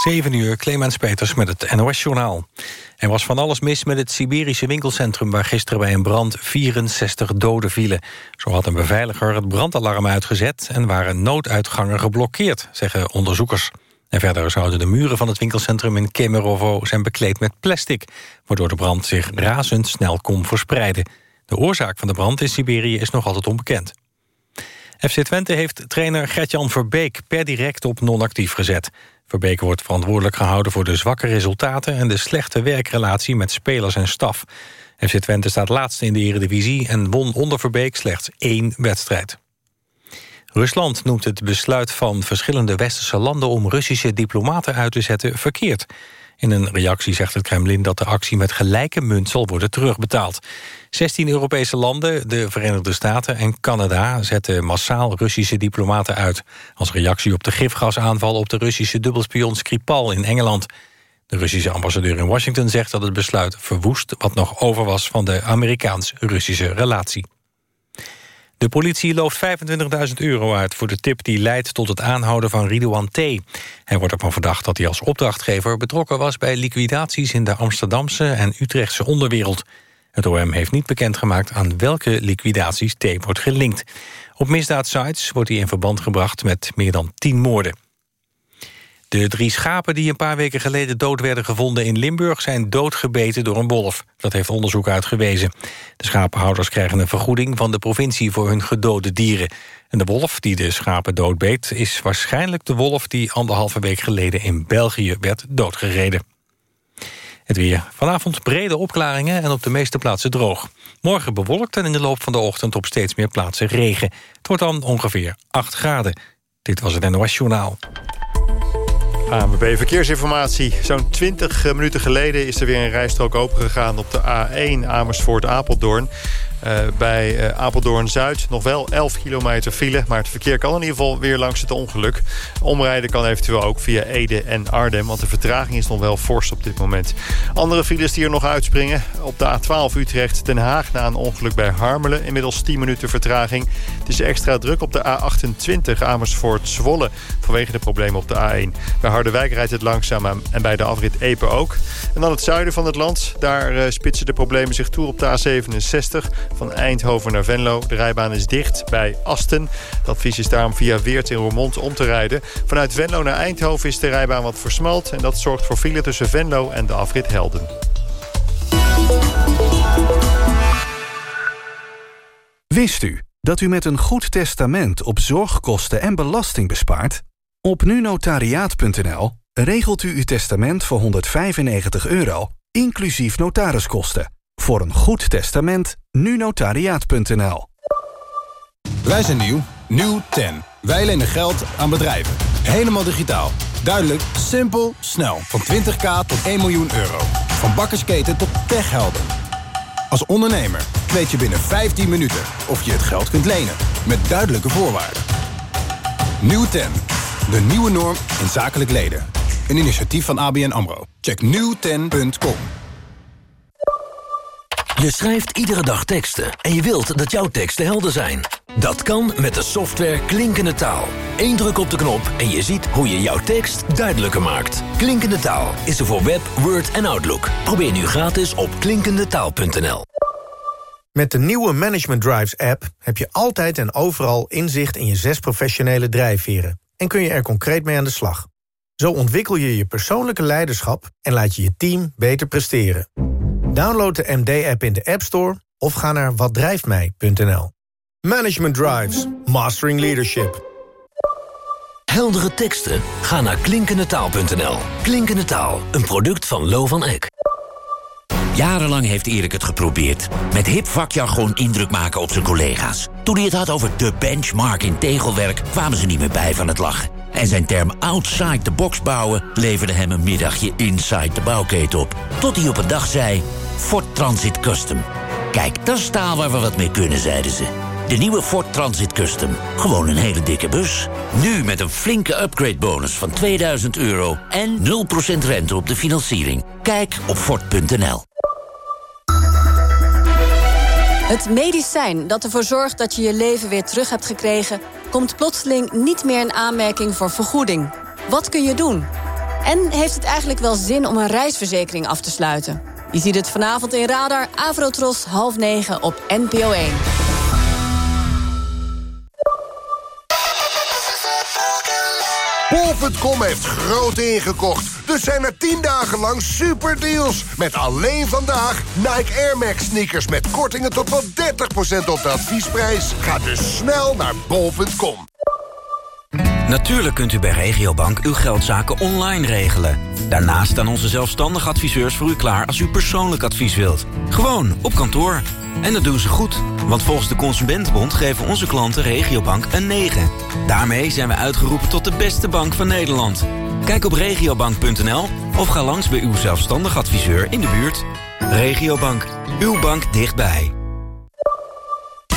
7 uur, Clemens Peters met het NOS-journaal. Er was van alles mis met het Siberische winkelcentrum... waar gisteren bij een brand 64 doden vielen. Zo had een beveiliger het brandalarm uitgezet... en waren nooduitgangen geblokkeerd, zeggen onderzoekers. En verder zouden de muren van het winkelcentrum in Kemerovo... zijn bekleed met plastic, waardoor de brand zich razendsnel kon verspreiden. De oorzaak van de brand in Siberië is nog altijd onbekend. FC Twente heeft trainer Gertjan Verbeek per direct op non-actief gezet. Verbeek wordt verantwoordelijk gehouden voor de zwakke resultaten... en de slechte werkrelatie met spelers en staf. FC Twente staat laatste in de eredivisie... en won onder Verbeek slechts één wedstrijd. Rusland noemt het besluit van verschillende westerse landen... om Russische diplomaten uit te zetten verkeerd. In een reactie zegt het Kremlin dat de actie met gelijke munt zal worden terugbetaald. 16 Europese landen, de Verenigde Staten en Canada... zetten massaal Russische diplomaten uit... als reactie op de gifgasaanval op de Russische dubbelspion Skripal in Engeland. De Russische ambassadeur in Washington zegt dat het besluit verwoest... wat nog over was van de Amerikaans-Russische relatie. De politie looft 25.000 euro uit voor de tip die leidt tot het aanhouden van Ridouan T. Hij wordt ervan verdacht dat hij als opdrachtgever betrokken was bij liquidaties in de Amsterdamse en Utrechtse onderwereld. Het OM heeft niet bekendgemaakt aan welke liquidaties T wordt gelinkt. Op misdaadsites wordt hij in verband gebracht met meer dan 10 moorden. De drie schapen die een paar weken geleden dood werden gevonden in Limburg... zijn doodgebeten door een wolf. Dat heeft onderzoek uitgewezen. De schapenhouders krijgen een vergoeding van de provincie... voor hun gedode dieren. En de wolf die de schapen doodbeet... is waarschijnlijk de wolf die anderhalve week geleden in België werd doodgereden. Het weer. Vanavond brede opklaringen en op de meeste plaatsen droog. Morgen bewolkt en in de loop van de ochtend op steeds meer plaatsen regen. Het wordt dan ongeveer 8 graden. Dit was het NOS Journaal. ANWB Verkeersinformatie. Zo'n 20 minuten geleden is er weer een rijstrook opengegaan op de A1 Amersfoort-Apeldoorn. Uh, bij uh, Apeldoorn-Zuid nog wel 11 kilometer file... maar het verkeer kan in ieder geval weer langs het ongeluk. Omrijden kan eventueel ook via Ede en Arnhem... want de vertraging is nog wel fors op dit moment. Andere files die er nog uitspringen. Op de A12 Utrecht-Den Haag na een ongeluk bij Harmelen. Inmiddels 10 minuten vertraging. Het is extra druk op de A28 Amersfoort-Zwolle... vanwege de problemen op de A1. Bij Harderwijk rijdt het langzaam en bij de afrit Epe ook. En dan het zuiden van het land. Daar uh, spitsen de problemen zich toe op de A67 van Eindhoven naar Venlo. De rijbaan is dicht bij Asten. Het advies is daarom via Weert in Roermond om te rijden. Vanuit Venlo naar Eindhoven is de rijbaan wat versmalt... en dat zorgt voor file tussen Venlo en de afrit Helden. Wist u dat u met een goed testament op zorgkosten en belasting bespaart? Op nunotariaat.nl regelt u uw testament voor 195 euro, inclusief notariskosten. Voor een goed testament, nu notariaat.nl. Wij zijn nieuw, nieuw 10. Wij lenen geld aan bedrijven. Helemaal digitaal. Duidelijk, simpel, snel. Van 20k tot 1 miljoen euro. Van bakkersketen tot techhelden. Als ondernemer weet je binnen 15 minuten of je het geld kunt lenen. Met duidelijke voorwaarden. Nieuw 10. De nieuwe norm in zakelijk leden. Een initiatief van ABN AMRO. Check nieuwten.com. Je schrijft iedere dag teksten en je wilt dat jouw teksten helder zijn. Dat kan met de software Klinkende Taal. Eén druk op de knop en je ziet hoe je jouw tekst duidelijker maakt. Klinkende Taal is er voor Web, Word en Outlook. Probeer nu gratis op klinkendetaal.nl. Met de nieuwe Management Drives app heb je altijd en overal inzicht in je zes professionele drijfveren. En kun je er concreet mee aan de slag. Zo ontwikkel je je persoonlijke leiderschap en laat je je team beter presteren. Download de MD-app in de App Store of ga naar watdrijftmij.nl. Management Drives. Mastering Leadership. Heldere teksten? Ga naar klinkendetaal.nl. Klinkende Taal, een product van Lo van Eck. Jarenlang heeft Erik het geprobeerd. Met hip vakjargon indruk maken op zijn collega's. Toen hij het had over de benchmark in tegelwerk... kwamen ze niet meer bij van het lachen. En zijn term outside the box bouwen... leverde hem een middagje inside de bouwketen op. Tot hij op een dag zei... Ford Transit Custom. Kijk, dat is taal waar we wat mee kunnen, zeiden ze. De nieuwe Ford Transit Custom. Gewoon een hele dikke bus. Nu met een flinke upgrade bonus van 2000 euro... en 0% rente op de financiering. Kijk op Ford.nl. Het medicijn dat ervoor zorgt dat je je leven weer terug hebt gekregen... komt plotseling niet meer in aanmerking voor vergoeding. Wat kun je doen? En heeft het eigenlijk wel zin om een reisverzekering af te sluiten? Je ziet het vanavond in Radar Avrotros half negen op NPO 1. Bol.com heeft groot ingekocht. Dus zijn er 10 dagen lang superdeals. Met alleen vandaag Nike Air Max sneakers met kortingen tot wel 30% op de adviesprijs. Ga dus snel naar bol.com. Natuurlijk kunt u bij Regiobank uw geldzaken online regelen. Daarnaast staan onze zelfstandige adviseurs voor u klaar als u persoonlijk advies wilt. Gewoon op kantoor. En dat doen ze goed, want volgens de Consumentenbond geven onze klanten Regiobank een 9. Daarmee zijn we uitgeroepen tot de beste bank van Nederland. Kijk op regiobank.nl of ga langs bij uw zelfstandig adviseur in de buurt. Regiobank, uw bank dichtbij.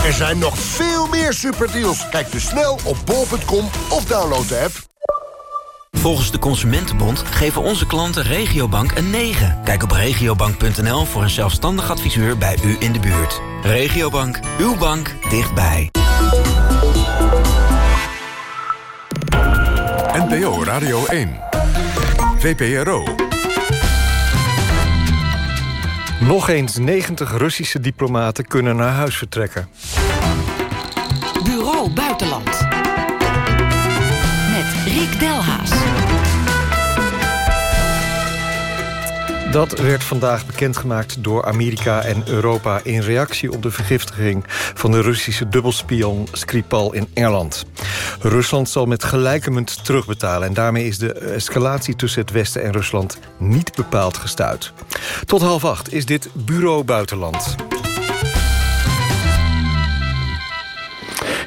Er zijn nog veel meer superdeals. Kijk dus snel op bol.com of download de app. Volgens de Consumentenbond geven onze klanten Regiobank een 9. Kijk op regiobank.nl voor een zelfstandig adviseur bij u in de buurt. Regiobank, uw bank dichtbij. NPO Radio 1. VPRO. Nog eens 90 Russische diplomaten kunnen naar huis vertrekken. Bureau Buitenland. Dat werd vandaag bekendgemaakt door Amerika en Europa... in reactie op de vergiftiging van de Russische dubbelspion Skripal in Engeland. Rusland zal met gelijke munt terugbetalen... en daarmee is de escalatie tussen het Westen en Rusland niet bepaald gestuit. Tot half acht is dit Bureau Buitenland.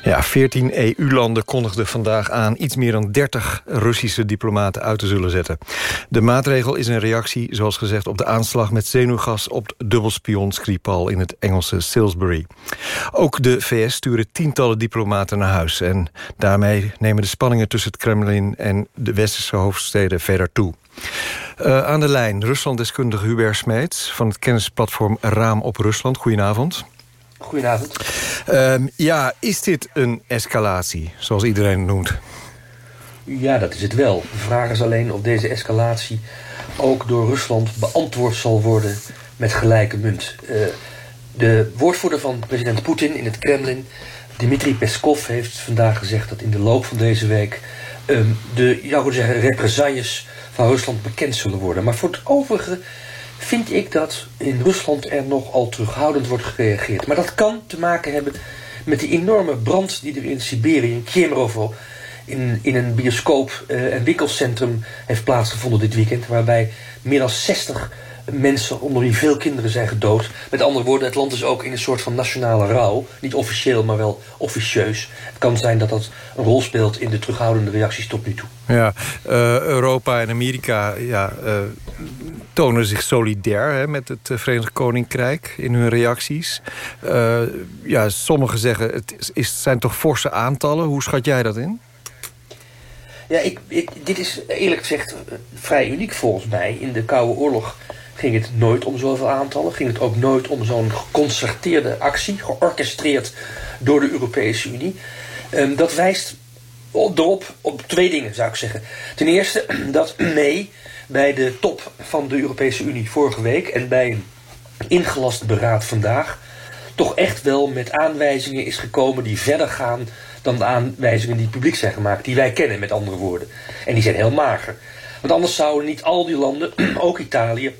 Ja, 14 EU-landen kondigden vandaag aan iets meer dan 30 Russische diplomaten uit te zullen zetten. De maatregel is een reactie, zoals gezegd, op de aanslag met zenuwgas op dubbelspion Skripal in het Engelse Salisbury. Ook de VS sturen tientallen diplomaten naar huis en daarmee nemen de spanningen tussen het Kremlin en de westerse hoofdsteden verder toe. Uh, aan de lijn Ruslanddeskundige Hubert Smeets van het kennisplatform Raam op Rusland. Goedenavond. Goedenavond. Um, ja, is dit een escalatie, zoals iedereen het noemt? Ja, dat is het wel. De vraag is alleen of deze escalatie ook door Rusland beantwoord zal worden met gelijke munt. Uh, de woordvoerder van president Poetin in het Kremlin, Dmitri Peskov, heeft vandaag gezegd dat in de loop van deze week um, de, ja, hoe zeggen, represailles van Rusland bekend zullen worden. Maar voor het overige vind ik dat in Rusland er nogal terughoudend wordt gereageerd. Maar dat kan te maken hebben met die enorme brand die er in Siberië, in Kemerovo... in, in een bioscoop uh, en winkelcentrum heeft plaatsgevonden dit weekend... waarbij meer dan 60 mensen, onder wie veel kinderen, zijn gedood. Met andere woorden, het land is ook in een soort van nationale rouw. Niet officieel, maar wel officieus. Het kan zijn dat dat een rol speelt in de terughoudende reacties tot nu toe. Ja, uh, Europa en Amerika ja, uh, tonen zich solidair hè, met het Verenigd Koninkrijk in hun reacties. Uh, ja, sommigen zeggen het is, zijn toch forse aantallen. Hoe schat jij dat in? Ja, ik, ik, dit is eerlijk gezegd vrij uniek volgens mij. In de Koude Oorlog ging het nooit om zoveel aantallen. Ging het ook nooit om zo'n geconcerteerde actie, georchestreerd door de Europese Unie. Um, dat wijst erop op twee dingen, zou ik zeggen. Ten eerste dat May bij de top van de Europese Unie vorige week... en bij een ingelast beraad vandaag... toch echt wel met aanwijzingen is gekomen die verder gaan... dan de aanwijzingen die publiek zijn gemaakt, die wij kennen, met andere woorden. En die zijn heel mager. Want anders zouden niet al die landen, ook Italië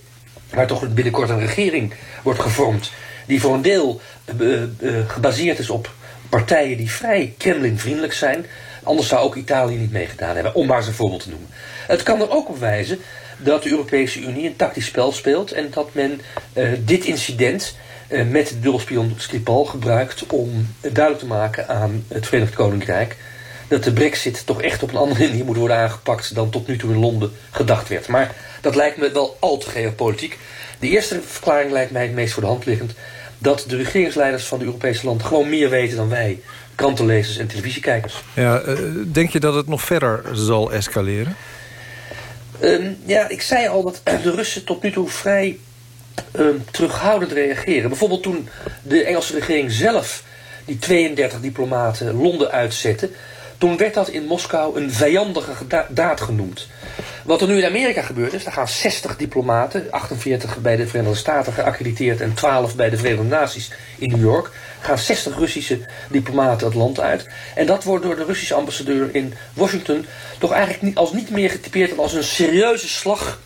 waar toch binnenkort een regering wordt gevormd... die voor een deel uh, uh, gebaseerd is op partijen die vrij Kremlin-vriendelijk zijn. Anders zou ook Italië niet meegedaan hebben, om maar eens een voorbeeld te noemen. Het kan er ook op wijzen dat de Europese Unie een tactisch spel speelt... en dat men dit incident met de dubbelspion Skripal gebruikt... om duidelijk te maken aan het Verenigd Koninkrijk dat de brexit toch echt op een andere manier moet worden aangepakt... dan tot nu toe in Londen gedacht werd. Maar dat lijkt me wel al te geopolitiek. De eerste verklaring lijkt mij het meest voor de hand liggend... dat de regeringsleiders van de Europese landen gewoon meer weten dan wij... krantenlezers en televisiekijkers. Ja, uh, denk je dat het nog verder zal escaleren? Um, ja, ik zei al dat de Russen tot nu toe vrij um, terughoudend reageren. Bijvoorbeeld toen de Engelse regering zelf die 32 diplomaten Londen uitzette Toen werd dat in Moskou een vijandige daad genoemd. Wat er nu in Amerika gebeurt is, daar gaan 60 diplomaten, 48 bij de Verenigde Staten geaccrediteerd en 12 bij de Verenigde Naties in New York, gaan 60 Russische diplomaten het land uit. En dat wordt door de Russische ambassadeur in Washington toch eigenlijk niet, als niet meer getypeerd dan als een serieuze slag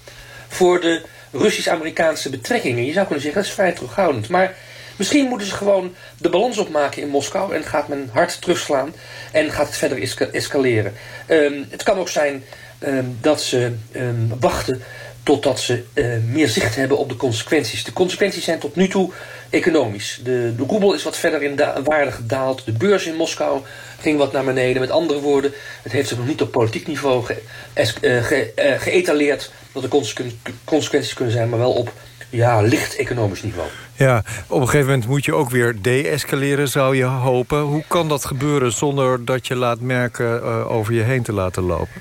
voor de Russisch-Amerikaanse betrekkingen. Je zou kunnen zeggen, dat is vrij terughoudend. Maar misschien moeten ze gewoon de balans opmaken in Moskou... en gaat men hard terugslaan en gaat het verder escaleren. Ehm, het kan ook zijn ehm, dat ze um, wachten totdat ze uh, meer zicht hebben op de consequenties. De consequenties zijn tot nu toe economisch. De, de roebel is wat verder in waarde gedaald. De beurs in Moskou ging wat naar beneden. Met andere woorden, het heeft zich nog niet op politiek niveau ge, ge, uh, geëtaleerd... dat er consequenties kunnen zijn, maar wel op ja, licht economisch niveau. Ja, op een gegeven moment moet je ook weer de-escaleren, zou je hopen. Hoe kan dat gebeuren zonder dat je laat merken over je heen te laten lopen?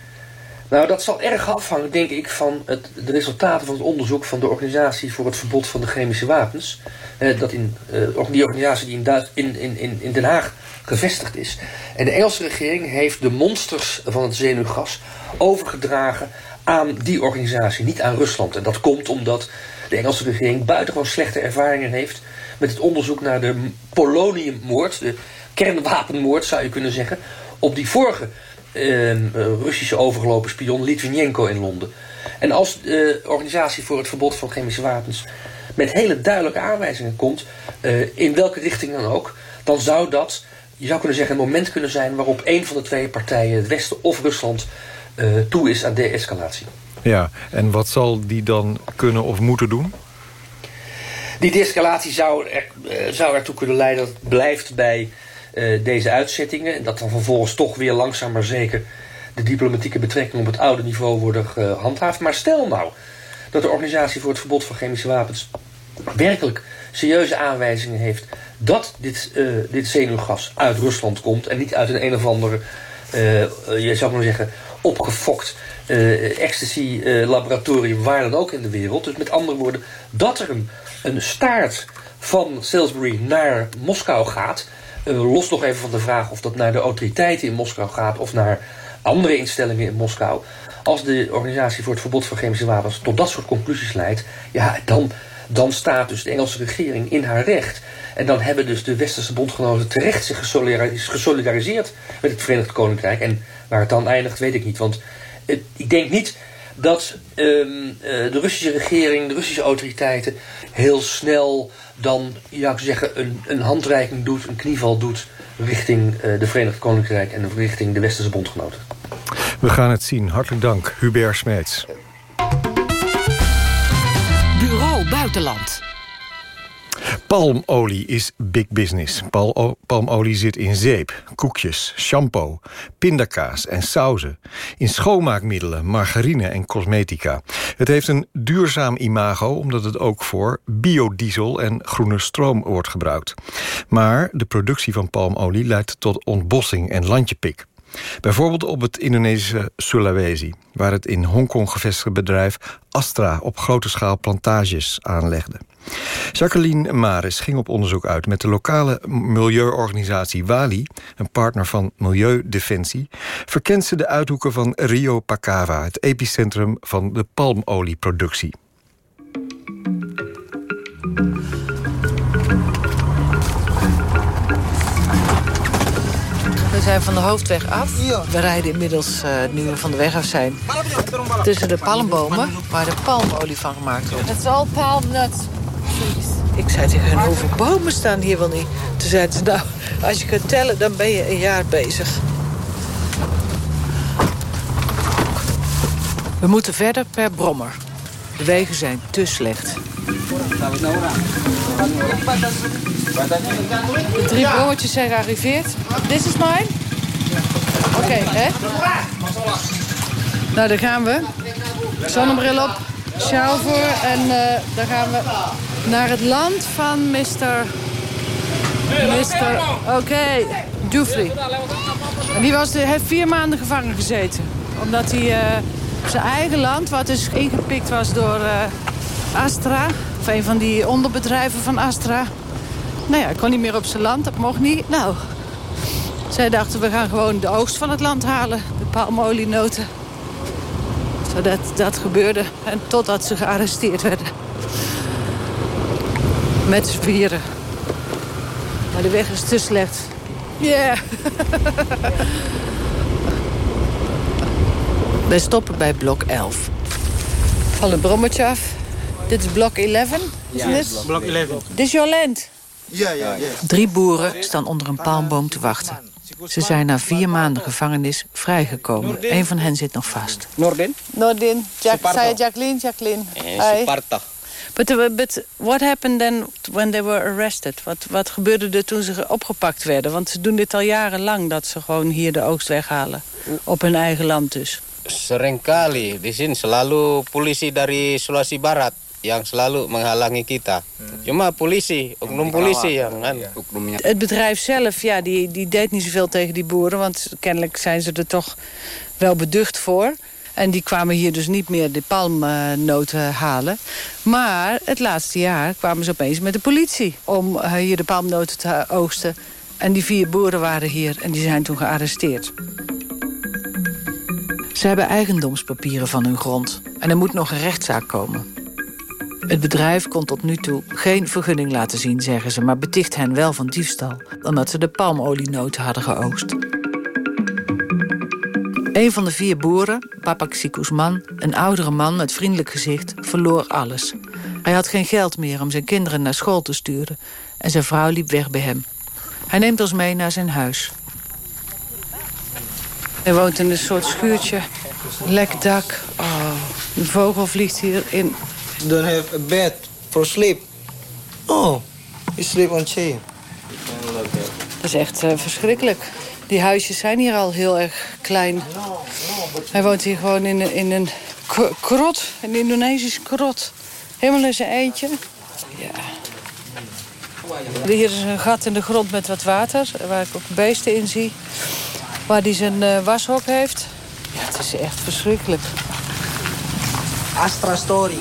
Nou, dat zal erg afhangen, denk ik, van het, de resultaten van het onderzoek van de Organisatie voor het Verbod van de Chemische Wapens. Eh, dat in, eh, die organisatie die in, in, in, in Den Haag gevestigd is. En de Engelse regering heeft de monsters van het zenuwgas overgedragen aan die organisatie, niet aan Rusland. En dat komt omdat de Engelse regering buitengewoon slechte ervaringen heeft met het onderzoek naar de poloniummoord, de kernwapenmoord zou je kunnen zeggen, op die vorige uh, Russische overgelopen spion Litvinenko in Londen. En als de organisatie voor het verbod van chemische wapens met hele duidelijke aanwijzingen komt, uh, in welke richting dan ook, dan zou dat, je zou kunnen zeggen, een moment kunnen zijn waarop een van de twee partijen, het Westen of Rusland, toe is aan de-escalatie. Ja, en wat zal die dan kunnen of moeten doen? Die de-escalatie zou, er, zou ertoe kunnen leiden dat het blijft bij uh, deze uitzettingen. En dat dan vervolgens toch weer langzaam maar zeker de diplomatieke betrekkingen op het oude niveau worden gehandhaafd. Maar stel nou dat de Organisatie voor het Verbod van Chemische Wapens werkelijk serieuze aanwijzingen heeft dat dit, uh, dit zenuwgas uit Rusland komt en niet uit een een of andere, uh, je zou maar zeggen, opgefokt uh, ecstasy laboratorium waar dan ook in de wereld. Dus met andere woorden, dat er een, staart van Salisbury naar Moskou gaat uh, los nog even van de vraag of dat naar de autoriteiten in Moskou gaat... of naar andere instellingen in Moskou. Als de Organisatie voor het Verbod van Chemische Wapens tot dat soort conclusies leidt... ja, dan, dan staat dus de Engelse regering in haar recht. En dan hebben dus de westerse bondgenoten terecht zich gesolidariseerd... met het Verenigd Koninkrijk. En waar het dan eindigt, weet ik niet. Want ik denk niet dat um, uh, de Russische regering, de Russische autoriteiten... heel snel dan, ja, ik zeggen, een, een handreiking doet, een knieval doet... richting uh, de Verenigd Koninkrijk en richting de Westerse bondgenoten. We gaan het zien. Hartelijk dank, Hubert Smeets. Bureau Buitenland. Palmolie is big business. Pal palmolie zit in zeep, koekjes, shampoo, pindakaas en sauzen. In schoonmaakmiddelen, margarine en cosmetica. Het heeft een duurzaam imago omdat het ook voor biodiesel en groene stroom wordt gebruikt. Maar de productie van palmolie leidt tot ontbossing en landjepik. Bijvoorbeeld op het Indonesische Sulawesi... waar het in Hongkong gevestigde bedrijf Astra op grote schaal plantages aanlegde. Jacqueline Maris ging op onderzoek uit met de lokale milieuorganisatie Wali... een partner van Milieudefensie... verkent ze de uithoeken van Rio Pacava... het epicentrum van de palmolieproductie. Zijn van de hoofdweg af. We rijden inmiddels, uh, nu we van de weg af zijn... tussen de palmbomen waar de palmolie van gemaakt wordt. Het is all palm nuts. Ik zei tegen hen, hoeveel bomen staan hier wel niet? Toen zeiden ze, nou, als je kunt tellen, dan ben je een jaar bezig. We moeten verder per brommer. De wegen zijn te slecht. De drie brommetjes zijn gearriveerd. This is mine? Oké, okay, hè? Nou, daar gaan we. Zonnebril op, sjaal voor en uh, dan gaan we naar het land van Mr. Mr. Oké, okay, Dufry. En die was, heeft vier maanden gevangen gezeten. Omdat hij uh, zijn eigen land, wat dus ingepikt was door uh, Astra... of een van die onderbedrijven van Astra... Nou ja, ik kon niet meer op zijn land, dat mocht niet. Nou, Zij dachten, we gaan gewoon de oogst van het land halen. De palmolienoten. Zodat dat gebeurde. En totdat ze gearresteerd werden. Met z'n vieren. Maar de weg is te slecht. Yeah. Wij stoppen bij blok 11. Van brommetje af. Dit is blok 11. Is dit? Blok 11. Dit is jouw land. Ja, ja, ja. Drie boeren staan onder een palmboom te wachten. Ze zijn na vier maanden gevangenis vrijgekomen. Een van hen zit nog vast. Norden? Nordin, Jack, Sparta. zei Jacqueline, Jacqueline. Eh, Hi. Sparta. But, uh, but what happened then when they were arrested? Wat, wat gebeurde er toen ze opgepakt werden? Want ze doen dit al jarenlang, dat ze gewoon hier de oogst weghalen. Op hun eigen land dus. Seringkali di sini selalu polisi dari Sulawesi Barat yang selalu menghalangi kita. Cuma polisi, oknum polisi yang kan. Het bedrijf zelf, ja, die, die deed niet zoveel tegen die boeren... want kennelijk zijn ze er toch wel beducht voor. En die kwamen hier dus niet meer de palmnoten halen. Maar het laatste jaar kwamen ze opeens met de politie... om eh, hier de palmnoten te oogsten. En die vier boeren waren hier en die zijn toen gearresteerd. Ze hebben eigendomspapieren van hun grond. En er moet nog een rechtszaak komen. Het bedrijf kon tot nu toe geen vergunning laten zien, zeggen ze... maar beticht hen wel van diefstal, omdat ze de palmolienoten hadden geoogst. Een van de vier boeren, Sikusman, een oudere man met vriendelijk gezicht, verloor alles. Hij had geen geld meer om zijn kinderen naar school te sturen... en zijn vrouw liep weg bij hem. Hij neemt ons mee naar zijn huis. Hij woont in een soort schuurtje, lek dak. Oh, een vogel vliegt hier in. Don't have a bed for sleep. Oh, you sleep on chair. Dat is echt eh, verschrikkelijk. Die huisjes zijn hier al heel erg klein. Hij woont hier gewoon in, een- in een krot, een Indonesisch krot. Helemaal in zijn eentje. Ja. Hier is een gat in de grond met wat water, waar ik ook beesten in zie. Waar hij zijn eh, washok heeft. Ja, het is echt verschrikkelijk. Astra Story.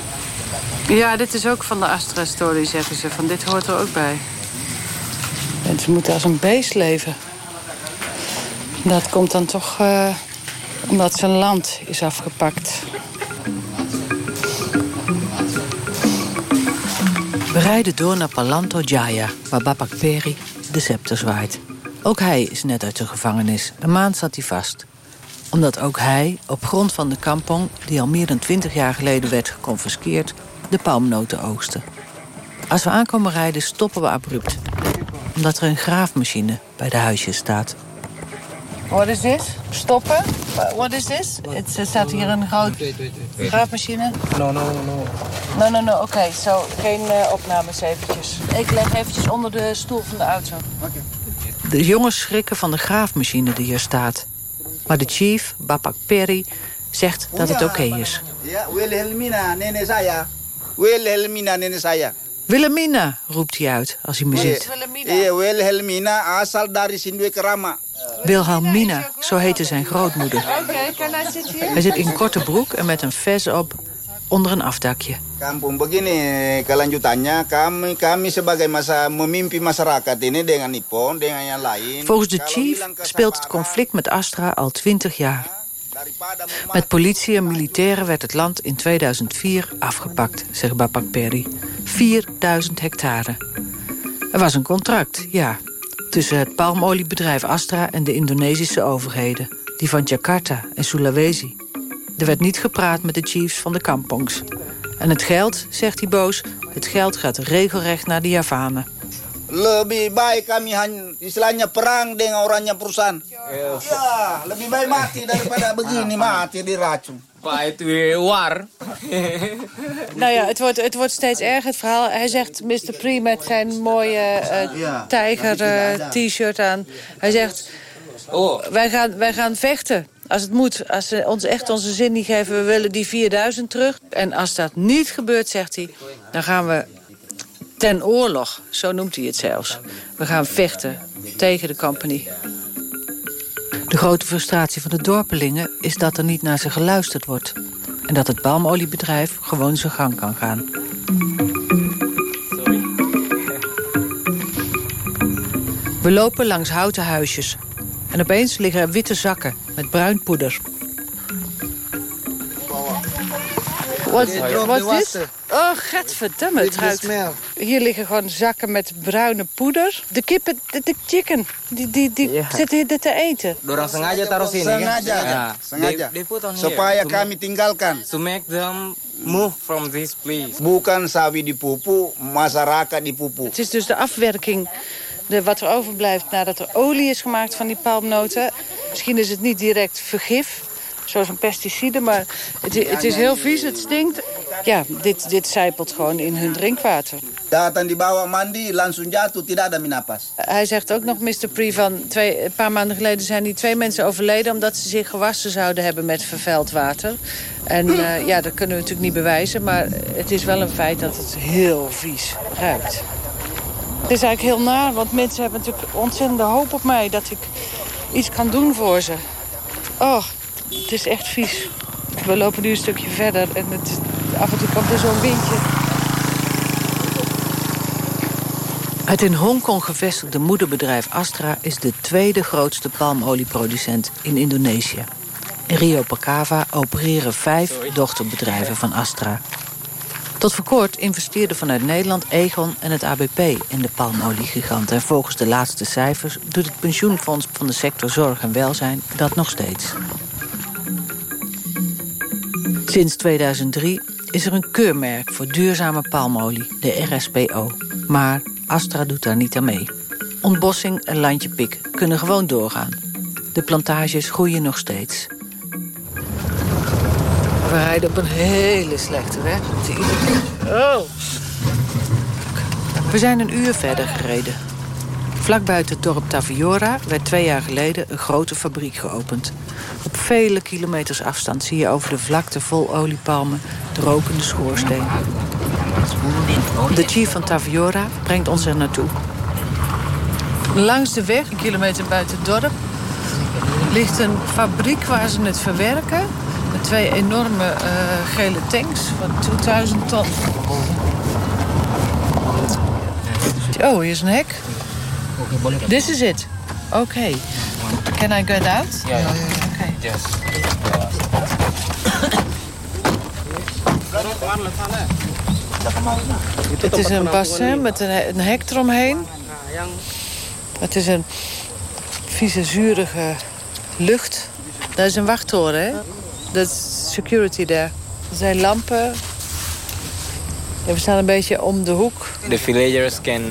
Ja, dit is ook van de Astra-story, zeggen ze. Van dit hoort er ook bij. En ze moeten als een beest leven. Dat komt dan toch eh, omdat zijn land is afgepakt. We rijden door naar Palanto Jaya, waar Bapak Peri de scepter zwaait. Ook hij is net uit de gevangenis. Een maand zat hij vast. Omdat ook hij, op grond van de kampong... die al meer dan twintig jaar geleden werd geconfiskeerd... de palmnoten oogste. Als we aankomen rijden, stoppen we abrupt. Omdat er een graafmachine bij de huisjes staat. Wat is dit? Stoppen? Wat is dit? Het staat hier een grote graafmachine. No, no, no. No, no, no, oké. Zo, geen eh, opnames eventjes. Ik leg eventjes onder de stoel van de auto. De jongens schrikken van de graafmachine die hier staat. Maar de chief, Bapak Perry, zegt dat het oké is. Wilhelmina, nenek saya. Wilhelmina, nenek saya. Wilhelmina, roept hij uit als hij me ziet. Wilhelmina asal dari. Wilhelmina, zo heette zijn grootmoeder. Oké, kan hij zitten hier? Hij zit in korte broek en met een vest op onder een afdakje. Kampung begini kelanjutannya kami kami sebagai masa memimpin masyarakat ini dengan Nippon dengan yang lain. Volgens de chief speelt het conflict met Astra al 20 jaar. Met politie en militairen werd het land in 2004 afgepakt, zegt Bapak Perry. 4000 hectare. Er was een contract, ja, tussen het palmoliebedrijf Astra en de Indonesische overheden. Die van Jakarta en Sulawesi. Er werd niet gepraat met de chiefs van de kampongs. En het geld, zegt hij boos, het geld gaat regelrecht naar de Javanen. Lebih baik kami hanya istilahnya perang dengan orangnya perusahaan. Ya, lebih baik mati daripada begini mati diracun. Weer war. Nou ja, het wordt, het wordt steeds erger, het verhaal. Hij zegt, Mr. Pre met zijn mooie eh, Ja. tijger eh, t-shirt aan. Hij zegt, wij, gaan, wij gaan vechten. Als het moet, als ze ons echt onze zin niet geven... we willen die 4000 terug. En als dat niet gebeurt, zegt hij... dan gaan we ten oorlog, zo noemt hij het zelfs. We gaan vechten tegen de company. De grote frustratie van de dorpelingen is dat er niet naar ze geluisterd wordt. En dat het palmoliebedrijf gewoon zijn gang kan gaan. We lopen langs houten huisjes. En opeens liggen er witte zakken met bruin poeder. Wat is dit? Oh, gadverdamme, het ruikt. Hier liggen gewoon zakken met bruine poeder. De kippen, de, de chicken, die, die, die zitten dit te eten. Dorang sengaja taruh sini. Sengaja. Sengaja. They, they Supaya kami make- tinggalkan. To make them move from this place. Bukan sawi dipupu, masyarakat dipupu. Het is dus de afwerking, de, wat er overblijft nadat er olie is gemaakt van die palmnoten. Misschien is het niet direct vergif, zoals een pesticide, maar het, het is heel vies, het stinkt. Ja, dit, dit zijpelt gewoon in hun drinkwater. Hij zegt ook nog, Mr. Pre, van twee, een paar maanden geleden zijn die twee mensen overleden... omdat ze zich gewassen zouden hebben met vervuild water. En eh, ja, dat kunnen we natuurlijk niet bewijzen... maar het is wel een feit dat het heel vies ruikt. Het is eigenlijk heel naar, want mensen hebben natuurlijk ontzettende hoop op mij... dat ik iets kan doen voor ze. Oh, het is echt vies. We lopen nu een stukje verder en het, af en toe komt er zo'n windje. Het in Hongkong gevestigde moederbedrijf Astra is de tweede grootste palmolieproducent in Indonesië. In Rio Pacava opereren vijf dochterbedrijven van Astra. Tot voor kort investeerden vanuit Nederland Egon en het ABP in de palmoliegigant. En volgens de laatste cijfers doet het pensioenfonds van de sector zorg en welzijn dat nog steeds. Sinds 2003 is er een keurmerk voor duurzame palmolie, de RSPO. Maar Astra doet daar niet aan mee. Ontbossing en landjepik kunnen gewoon doorgaan. De plantages groeien nog steeds. We rijden op een hele slechte weg. Oh. We zijn een uur verder gereden. Vlak buiten het dorp Taviora werd twee jaar geleden een grote fabriek geopend. Op vele kilometers afstand zie je over de vlakte vol oliepalmen de rokende schoorsteen. De chief van Taviora brengt ons er naartoe. Langs de weg, een kilometer buiten het dorp, ligt een fabriek waar ze het verwerken. Twee enorme eh, gele tanks van 2000 ton. Oh, hier is een hek. This is it. Oké. Can I get out? Ja, ja. Oké. Yes. Het is een bassin met een, een hek eromheen. Het is een vieze, zurige lucht. Dat is een wachttoren, hè? Dat is security daar. Er zijn lampen. Ja, we staan een beetje om de hoek. The villagers can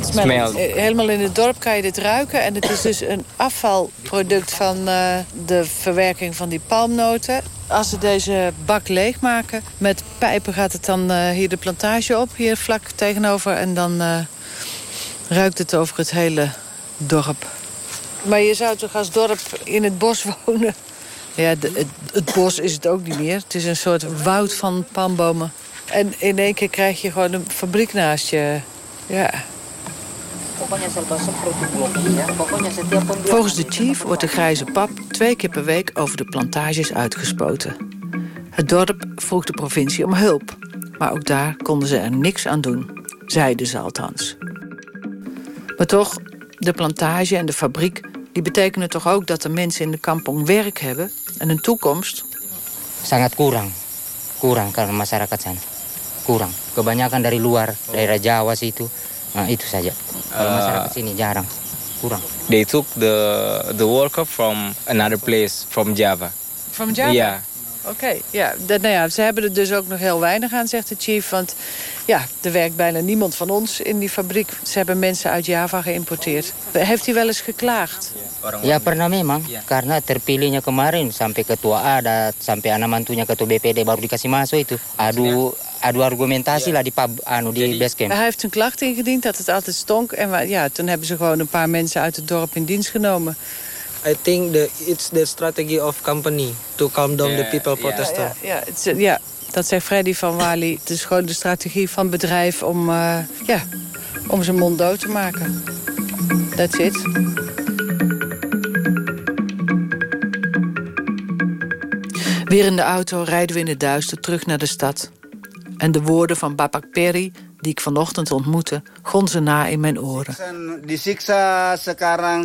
smell. Eh, Helemaal in het dorp kan je dit ruiken. En het is dus een afvalproduct van eh, de verwerking van die palmnoten. Als ze deze bak leegmaken, met pijpen gaat het dan eh, hier de plantage op. Hier vlak tegenover. En dan ruikt het over het hele dorp. Maar je zou toch als dorp in het bos wonen? Ja, het, het bos is het ook niet meer. Het is een soort woud van palmbomen. En in één keer krijg je gewoon een fabriek naast je. Ja. Volgens de chief wordt de grijze pap twee keer per week over de plantages uitgespoten. Het dorp vroeg de provincie om hulp. Maar ook daar konden ze er niks aan doen, zeiden ze althans. Maar toch, de plantage en de fabriek... die betekenen toch ook dat de mensen in de kampong werk hebben... en een toekomst? sangat kurang. Kurang karena masyarakat sana. Kurang. Kebanyakan dari luar, daerah Jawa situ. Nah, itu saja. Kalau Uh, masyarakat sini jarang. Kurang. They took the the worker from another place, from Java. From Java? Ja. Oké, ja, nou ja, ze hebben er dus ook nog heel weinig aan, zegt de chief. Want ja, er werkt bijna niemand van ons in die fabriek. Ze hebben mensen uit Java geïmporteerd. Heeft hij wel eens geklaagd? Ya pernah memang, karena terpilihnya kemarin sampai ketua A, dat, sampai anak mantunya ketua BPD baru dikasih masuk itu. Adu adu argumentasi lah di pub, anu di basecamp. Hij heeft een klacht ingediend dat het altijd stonk. En ja, toen hebben ze gewoon een paar mensen uit het dorp in dienst genomen. I think the, it's the strategy of company to calm down the Ja, people ja, protester. Ja, ja, dat zegt Freddy van Wali. Het is gewoon de strategie van het bedrijf om, eh, ja, om zijn mond dood te maken. That's it. Weer in de auto rijden we in het duister terug naar de stad. En de woorden van Bapak Perry die ik vanochtend ontmoette, gonzen na in mijn oren.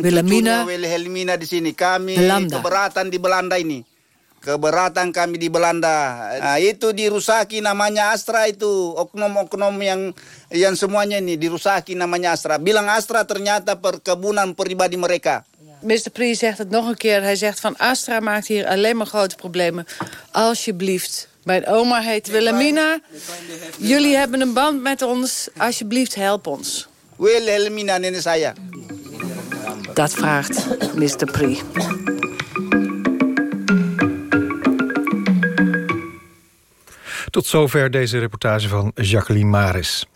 Wilhelmina, cucunya Wilhelmina di sini. Kami Belanda. keberatan di Belanda ini. Keberatan kami di Belanda. Nah, itu dirusaki namanya Astra itu. Oknum-oknum yang yang semuanya ini dirusaki namanya Astra. Bilang Astra ternyata perkebunan pribadi mereka. Mr. Prie zegt het nog een keer. Hij zegt van Astra maakt hier alleen maar grote problemen. Alsjeblieft. Mijn oma heet Wilhelmina. Jullie hebben een band met ons. Alsjeblieft, help ons. Wilhelmina nenek saya. Dat vraagt Mr. Prie. Tot zover deze reportage van Jacqueline Maris.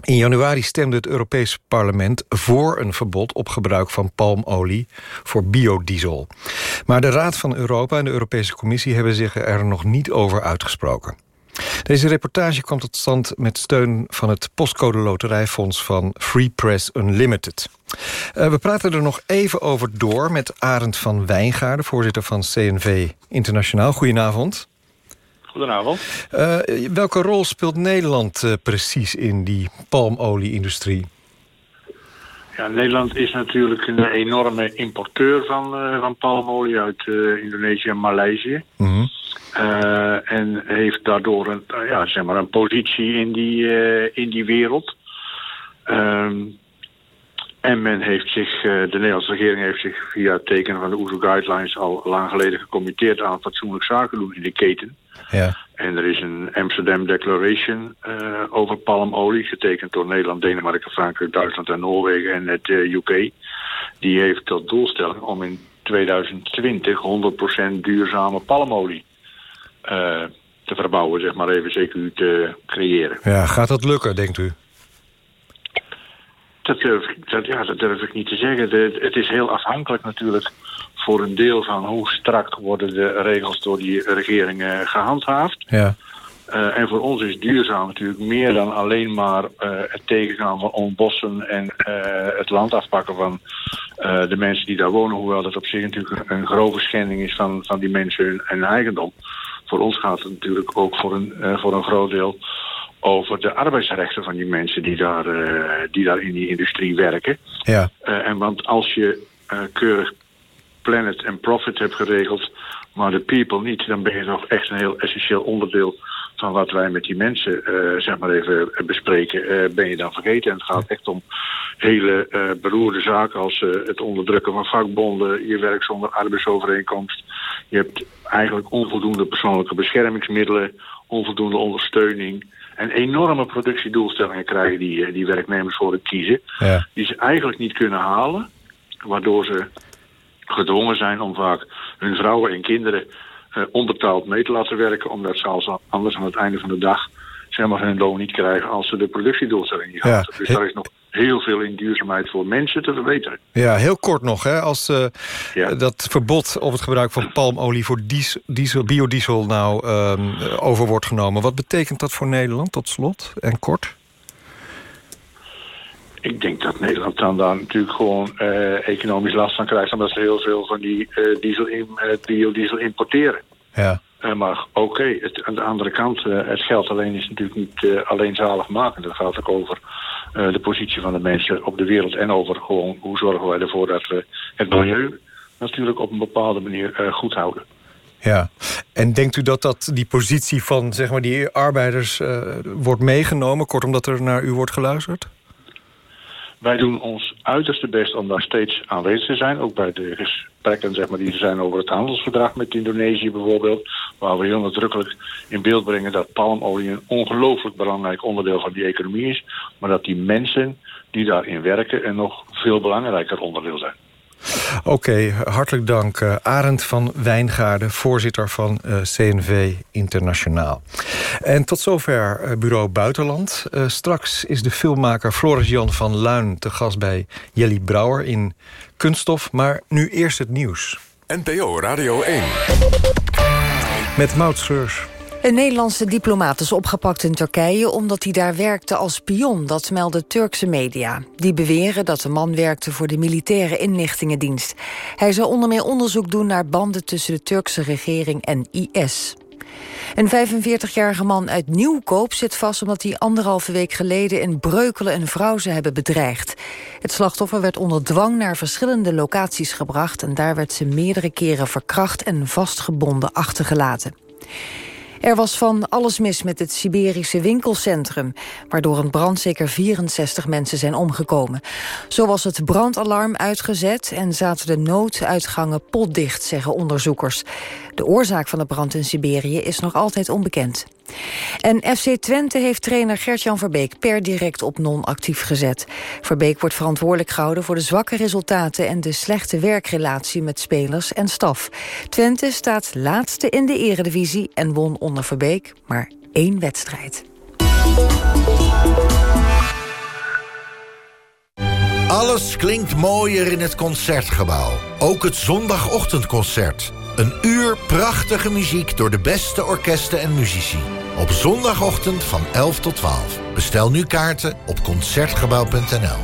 In januari stemde het Europees Parlement voor een verbod op gebruik van palmolie voor biodiesel. Maar de Raad van Europa en de Europese Commissie hebben zich er nog niet over uitgesproken. Deze reportage kwam tot stand met steun van het Postcode Loterijfonds van Free Press Unlimited. Uh, we praten er nog even over door met Arend van Wijngaarden, voorzitter van CNV Internationaal. Goedenavond. Goedenavond. Uh, welke rol speelt Nederland uh, precies in die palmolie-industrie? Ja, Nederland is natuurlijk een enorme importeur van, uh, van palmolie uit Indonesië en Maleisië. Mm -hmm. en heeft daardoor een, ja, zeg maar een positie in die, in die wereld. Um, en men heeft zich, de Nederlandse regering heeft zich via het tekenen van de OESO Guidelines al lang geleden gecommitteerd aan fatsoenlijk zaken doen in de keten. Ja. En er is een Amsterdam Declaration uh, over palmolie, getekend door Nederland, Denemarken, Frankrijk, Duitsland en Noorwegen en het uh, UK. Die heeft tot doelstelling om in 2020 100% duurzame palmolie uh, te verbouwen, zeg maar even zeker te creëren. Ja, gaat dat lukken, denkt u? Dat durf, ik, dat, ja, dat durf ik niet te zeggen. De, het is heel afhankelijk natuurlijk voor een deel van hoe strak worden de regels door die regering uh, gehandhaafd. Ja. Uh, en voor ons is duurzaam natuurlijk meer dan alleen maar uh, het tegengaan van ontbossen en het land afpakken van de mensen die daar wonen. Hoewel dat op zich natuurlijk een grove schending is van, van die mensen hun, hun eigendom. Voor ons gaat het natuurlijk ook voor een, voor een groot deel over de arbeidsrechten van die mensen die daar, die daar in die industrie werken. Ja. en want als je keurig planet en profit hebt geregeld, maar de people niet, dan ben je nog echt een heel essentieel onderdeel van wat wij met die mensen, uh, zeg maar even, bespreken, uh, ben je dan vergeten. En het gaat echt om hele uh, beroerde zaken als het onderdrukken van vakbonden, je werk zonder arbeidsovereenkomst. Je hebt eigenlijk onvoldoende persoonlijke beschermingsmiddelen, onvoldoende ondersteuning. En enorme productiedoelstellingen krijgen die, die werknemers voor het kiezen. Ja. Die ze eigenlijk niet kunnen halen, waardoor ze gedwongen zijn om vaak hun vrouwen en kinderen uh, onbetaald mee te laten werken, omdat ze als anders aan het einde van de dag zeg maar, hun loon niet krijgen als ze de productiedoelstelling niet halen. Ja. Dus daar is nog heel veel in duurzaamheid voor mensen te verbeteren. Ja, heel kort nog. Hè, als uh, ja. dat verbod op het gebruik van palmolie voor diesel, diesel, biodiesel nou um, over wordt genomen. Wat betekent dat voor Nederland tot slot en kort? Ik denk dat Nederland dan daar natuurlijk gewoon uh, economisch last van krijgt... omdat ze heel veel van die uh, diesel in, biodiesel importeren. Ja. Maar oké, okay, aan de andere kant, het geld alleen is natuurlijk niet alleen zalig maken. Dat gaat ook over de positie van de mensen op de wereld... en over gewoon hoe zorgen wij ervoor dat we het milieu natuurlijk op een bepaalde manier goed houden. Ja, en denkt u dat, dat die positie van zeg maar, die arbeiders wordt meegenomen... kortom dat er naar u wordt geluisterd? Wij doen ons uiterste best om daar steeds aanwezig te zijn. Ook bij de gesprekken zeg maar, die er zijn over het handelsverdrag met Indonesië bijvoorbeeld. Waar we heel nadrukkelijk in beeld brengen dat palmolie een ongelooflijk belangrijk onderdeel van die economie is. Maar dat die mensen die daarin werken een nog veel belangrijker onderdeel zijn. Oké, okay, hartelijk dank. Uh, Arend van Wijngaarden, voorzitter van uh, CNV Internationaal. En tot zover uh, Bureau Buitenland. straks is de filmmaker Floris Jan van Luin te gast bij Jelly Brouwer in Kunststof. Maar nu eerst het nieuws. NPO Radio 1. Met Maud Schreurs. Een Nederlandse diplomaat is opgepakt in Turkije... omdat hij daar werkte als spion, dat melden Turkse media. Die beweren dat de man werkte voor de militaire inlichtingendienst. Hij zou onder meer onderzoek doen naar banden tussen de Turkse regering en IS. Een 45-jarige man uit Nieuwkoop zit vast omdat hij anderhalve week geleden in Breukelen een vrouw zou hebben bedreigd. Het slachtoffer werd onder dwang naar verschillende locaties gebracht en daar werd ze meerdere keren verkracht en vastgebonden achtergelaten. Er was van alles mis met het Siberische winkelcentrum... waardoor een brand zeker 64 mensen zijn omgekomen. Zo was het brandalarm uitgezet en zaten de nooduitgangen potdicht, zeggen onderzoekers. De oorzaak van de brand in Siberië is nog altijd onbekend. En FC Twente heeft trainer Gert-Jan Verbeek per direct op non-actief gezet. Verbeek wordt verantwoordelijk gehouden voor de zwakke resultaten... en de slechte werkrelatie met spelers en staf. Twente staat laatste in de eredivisie en won onder Verbeek maar één wedstrijd. Alles klinkt mooier in het Concertgebouw. Ook het zondagochtendconcert. Een uur prachtige muziek door de beste orkesten en muzici. Op zondagochtend van 11 tot 12. Bestel nu kaarten op Concertgebouw.nl.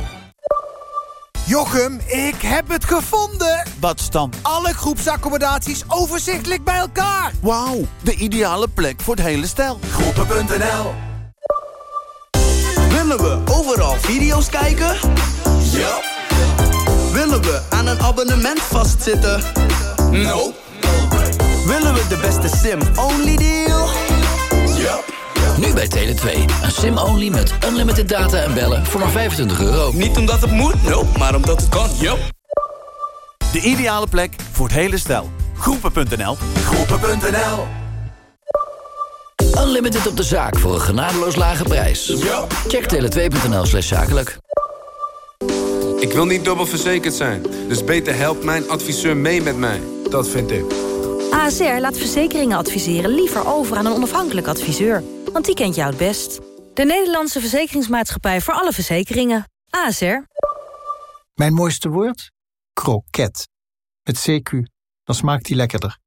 Jochem, ik heb het gevonden! Wat staan alle groepsaccommodaties overzichtelijk bij elkaar? Wauw, de ideale plek voor het hele stel. Groepen.nl Willen we overal video's kijken? Ja. Willen we aan een abonnement vastzitten? Nope. Willen we de beste sim-only deal? Ja. Nu bij Tele2. Een sim-only met unlimited data en bellen voor maar 25 euro. Niet omdat het moet, nope, maar omdat het kan, yup. De ideale plek voor het hele stel. Groepen.nl Groepen.nl Unlimited op de zaak voor een genadeloos lage prijs. Ja. Check tele2.nl slash zakelijk. Ik wil niet dubbel verzekerd zijn, dus beter helpt mijn adviseur mee met mij. Dat vind ik. ASR laat verzekeringen adviseren liever over aan een onafhankelijk adviseur. Want die kent jou het best. De Nederlandse Verzekeringsmaatschappij voor alle verzekeringen. ASR. Mijn mooiste woord? Kroket. Met CQ. Dan smaakt die lekkerder.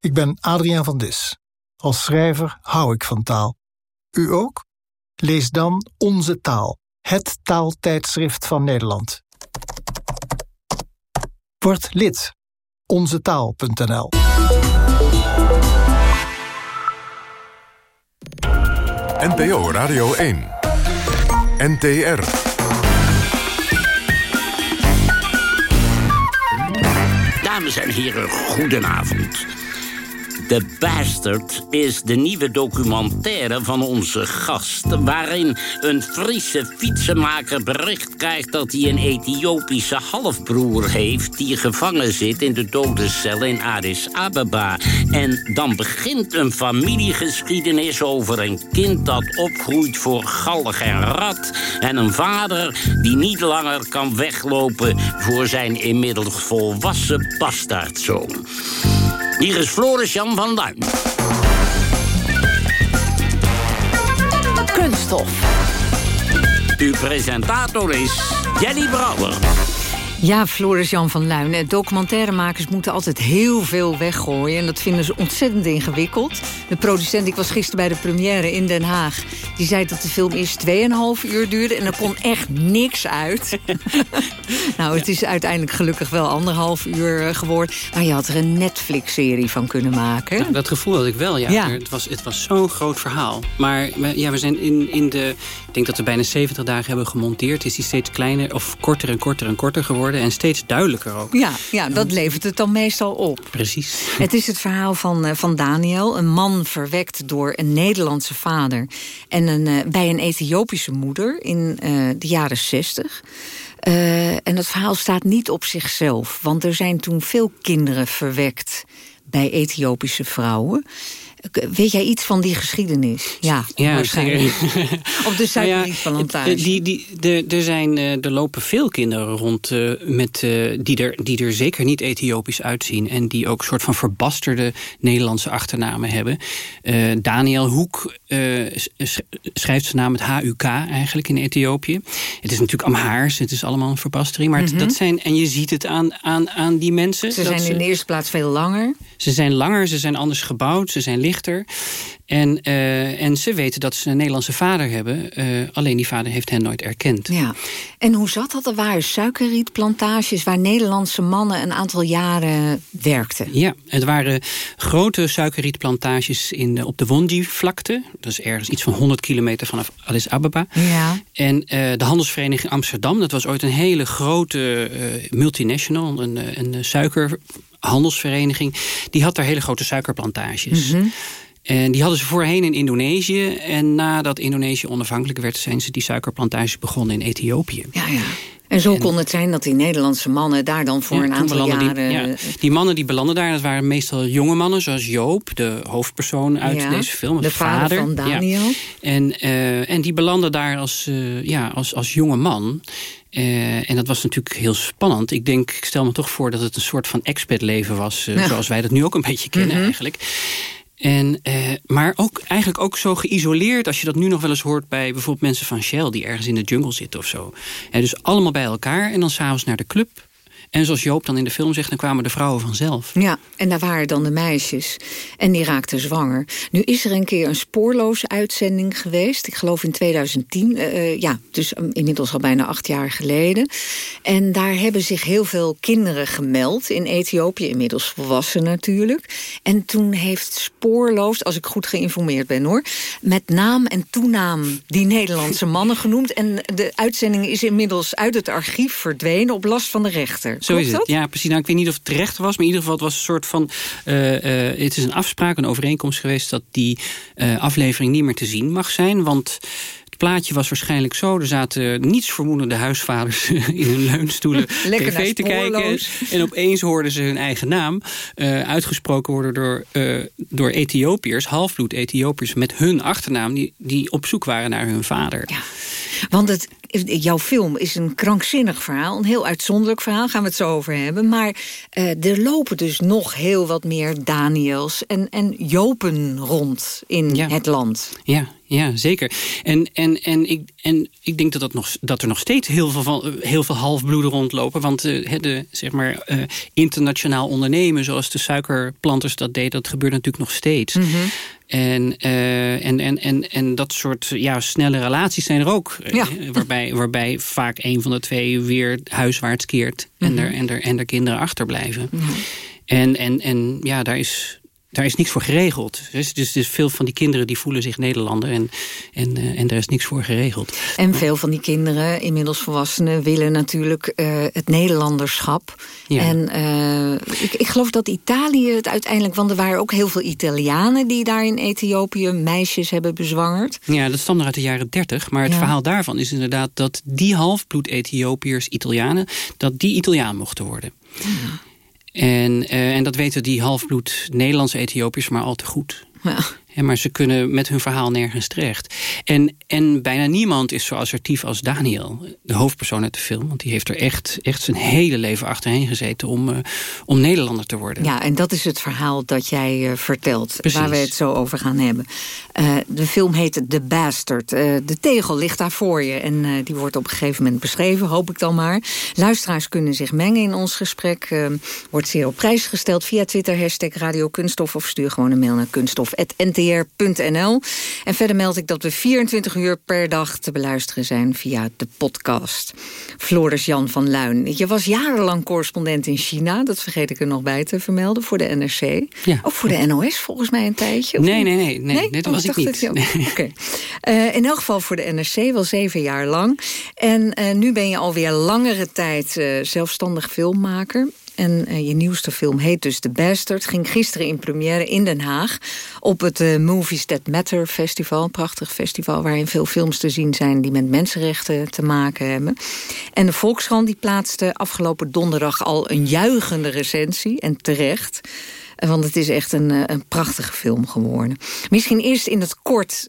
Ik ben Adriaan van Dis. Als schrijver hou ik van taal. U ook? Lees dan Onze Taal. Het taaltijdschrift van Nederland. Word lid. Onzetaal.nl NPO Radio 1. NTR. Dames en heren, goedenavond. The Bastard is de nieuwe documentaire van onze gast... waarin een Friese fietsenmaker bericht krijgt... dat hij een Ethiopische halfbroer heeft... die gevangen zit in de dodencel in Addis Ababa. En dan begint een familiegeschiedenis over een kind... dat opgroeit voor galg en rat... en een vader die niet langer kan weglopen... voor zijn inmiddels volwassen bastaardzoon. Hier is Floris Jan van Duin. Kunststof. Uw presentator is Jelly Brouwer. Ja, Floris-Jan van Luin. Documentairemakers moeten altijd heel veel weggooien. En dat vinden ze ontzettend ingewikkeld. De producent, ik was gisteren bij de première in Den Haag... die zei dat de film eerst 2,5 uur duurde... en er kon echt niks uit. nou, het is uiteindelijk gelukkig wel anderhalf uur eh, geworden. Maar je had er een Netflix-serie van kunnen maken. Nou, dat gevoel had ik wel, ja. Ja. Het was, het was zo'n groot verhaal. Maar we- ja, we zijn in, in de... Ik denk dat we bijna 70 dagen hebben gemonteerd. Is die steeds kleiner of korter en korter en korter geworden. En steeds duidelijker ook. Ja, ja, dat levert het dan meestal op. Precies. Het is het verhaal van, eh, van Daniel, een man verwekt door een Nederlandse vader... en een, eh, bij een Ethiopische moeder in eh, de jaren 60. Eh, en dat verhaal staat niet op zichzelf, want er zijn toen veel kinderen verwekt... bij Ethiopische vrouwen. Weet jij iets van die geschiedenis? Ja, Ja, waarschijnlijk. Op de Nou ja, Zuidbriefplantage. het- die, die, de, er, zijn, eh, er lopen veel kinderen rond eh, met, eh, die, er, die er zeker niet Ethiopisch uitzien. En die ook soort van verbasterde Nederlandse achternamen hebben. Eh, Daniel Hoek eh, sch- sch- schrijft zijn naam met HUK eigenlijk in Ethiopië. Het is natuurlijk Amhaars, het is allemaal een verbastering. Maar het- Mhm. dat zijn, en je ziet het aan, aan, aan die mensen. Ze zijn in de eerste plaats veel langer. ze zijn langer, ze zijn anders gebouwd, ze zijn lichter. Dichter. En, uh, en ze weten dat ze een Nederlandse vader hebben. Uh, alleen die vader heeft hen nooit erkend. Ja. En hoe zat dat? Er waren suikerrietplantages waar Nederlandse mannen een aantal jaren werkten. Ja, het waren grote suikerrietplantages in, op de Wondi-vlakte. Dat is ergens iets van 100 kilometer vanaf Addis Ababa. Ja. En uh, de handelsvereniging Amsterdam, dat was ooit een hele grote multinational, een, een suikerhandelsvereniging. Die had daar hele grote suikerplantages. Mhm. En die hadden ze voorheen in Indonesië. En nadat Indonesië onafhankelijk werd... zijn ze die suikerplantages begonnen in Ethiopië. Ja, ja. En zo kon het zijn dat die Nederlandse mannen daar dan voor Ja, een aantal jaren... Die, ja, die mannen die belanden daar, dat waren meestal jonge mannen... zoals Joop, de hoofdpersoon uit Ja, deze film. de vader van. Daniel. En, eh, en die belanden daar als, eh, ja, als, als jonge man... Eh, en dat was natuurlijk heel spannend. Ik denk, ik stel me toch voor dat het een soort van expat-leven was... eh, zoals wij dat nu ook een beetje kennen Mhm. eigenlijk. En, eh, maar ook, eigenlijk ook zo geïsoleerd... als je dat nu nog wel eens hoort bij bijvoorbeeld mensen van Shell... die ergens in de jungle zitten of zo. En dus allemaal bij elkaar en dan s'avonds naar de club. En zoals Joop dan in de film zegt... dan kwamen de vrouwen vanzelf. Ja, en daar waren dan de meisjes. En die raakten zwanger. Nu is er een keer een spoorloze uitzending geweest. Ik geloof in 2010. eh, eh, ja, dus um, inmiddels al bijna acht jaar geleden. En daar hebben zich heel veel kinderen gemeld in Ethiopië. Inmiddels volwassen natuurlijk. En toen heeft spoorloos, als ik goed geïnformeerd ben hoor... met naam en toenaam die Nederlandse mannen genoemd. En de uitzending is inmiddels uit het archief verdwenen... op last van de rechter. Zo is het. dat? Ja, precies. Nou, ik weet niet of het terecht was, maar in ieder geval het was een soort van... eh, eh, het is een afspraak, een overeenkomst geweest... dat die eh, aflevering niet meer te zien mag zijn. Want plaatje was waarschijnlijk zo. Er zaten niets vermoedende huisvaders in hun leunstoelen tv te kijken. En opeens hoorden ze hun eigen naam eh, uitgesproken worden door, eh, door Ethiopiërs, halfbloed Ethiopiërs... met hun achternaam, die, die op zoek waren naar hun vader. Want het, jouw film is een krankzinnig verhaal. Een heel uitzonderlijk verhaal, gaan we het zo over hebben. Maar eh, er lopen dus nog heel wat meer Daniels en, en Jopen rond in het land. Ja, ja zeker. En, en, en, ik, en ik denk dat, dat, nog, dat er nog steeds heel veel, van, heel veel halfbloeden rondlopen. Want eh, de zeg maar, eh, internationaal ondernemen, zoals de suikerplanters dat deden... dat gebeurt natuurlijk nog steeds. En, eh, en, en, en, en dat soort ja, snelle relaties zijn er ook. waarbij, waarbij vaak een van de twee weer huiswaarts keert... en, Mhm. er, en, er, en er kinderen achterblijven. En, en, en ja, daar is, daar is niks voor geregeld. Dus, dus, dus veel van die kinderen die voelen zich Nederlander... en, en, eh, en daar is niks voor geregeld. En veel van die kinderen, inmiddels volwassenen, willen natuurlijk eh, het Nederlanderschap. Ja. En eh, ik, ik geloof dat Italië het uiteindelijk, want er waren ook heel veel Italianen die daar in Ethiopië meisjes hebben bezwangerd. Ja, dat stamt nog uit de jaren 30. Maar het Ja. verhaal daarvan is inderdaad dat die halfbloed Ethiopiërs, Italianen... dat die Italiaan mochten worden. En, eh, en dat weten die halfbloed Nederlandse Ethiopiërs maar al te goed. Ja. Maar ze kunnen met hun verhaal nergens terecht. En, en bijna niemand is zo assertief als Daniel, de hoofdpersoon uit de film. Want die heeft er echt, echt zijn hele leven achterheen gezeten om, eh, om Nederlander te worden. Ja, en dat is het verhaal dat jij eh, vertelt, Precies. waar we het zo over gaan hebben. Eh, de film heet The Bastard. De tegel ligt daar voor je en die wordt op een gegeven moment beschreven, hoop ik dan maar. Luisteraars kunnen zich mengen in ons gesprek. wordt zeer op prijs gesteld via Twitter, hashtag Radio Kunststof... of stuur gewoon een mail naar kunststof.ntr.nl. En verder meld ik dat we 24 uur per dag te beluisteren zijn via de podcast. Floris Jan van Luin, je was jarenlang correspondent in China... dat vergeet ik er nog bij te vermelden, voor de NRC. Ja. Ook voor de NOS volgens mij een tijdje? Nee, nee, nee, nee, nee, dat Oh, was ik niet. Eh, in elk geval voor de NRC, wel zeven jaar lang. En eh, nu ben je alweer langere tijd eh, zelfstandig filmmaker. En eh, je nieuwste film heet dus The Bastard. Ging gisteren in première in Den Haag. Op het eh, Movies That Matter festival. Een prachtig festival waarin veel films te zien zijn... die met mensenrechten te maken hebben. En de Volkskrant die plaatste afgelopen donderdag al een juichende recensie. En terecht. Eh, Want het is echt een, een prachtige film geworden. Misschien eerst in het kort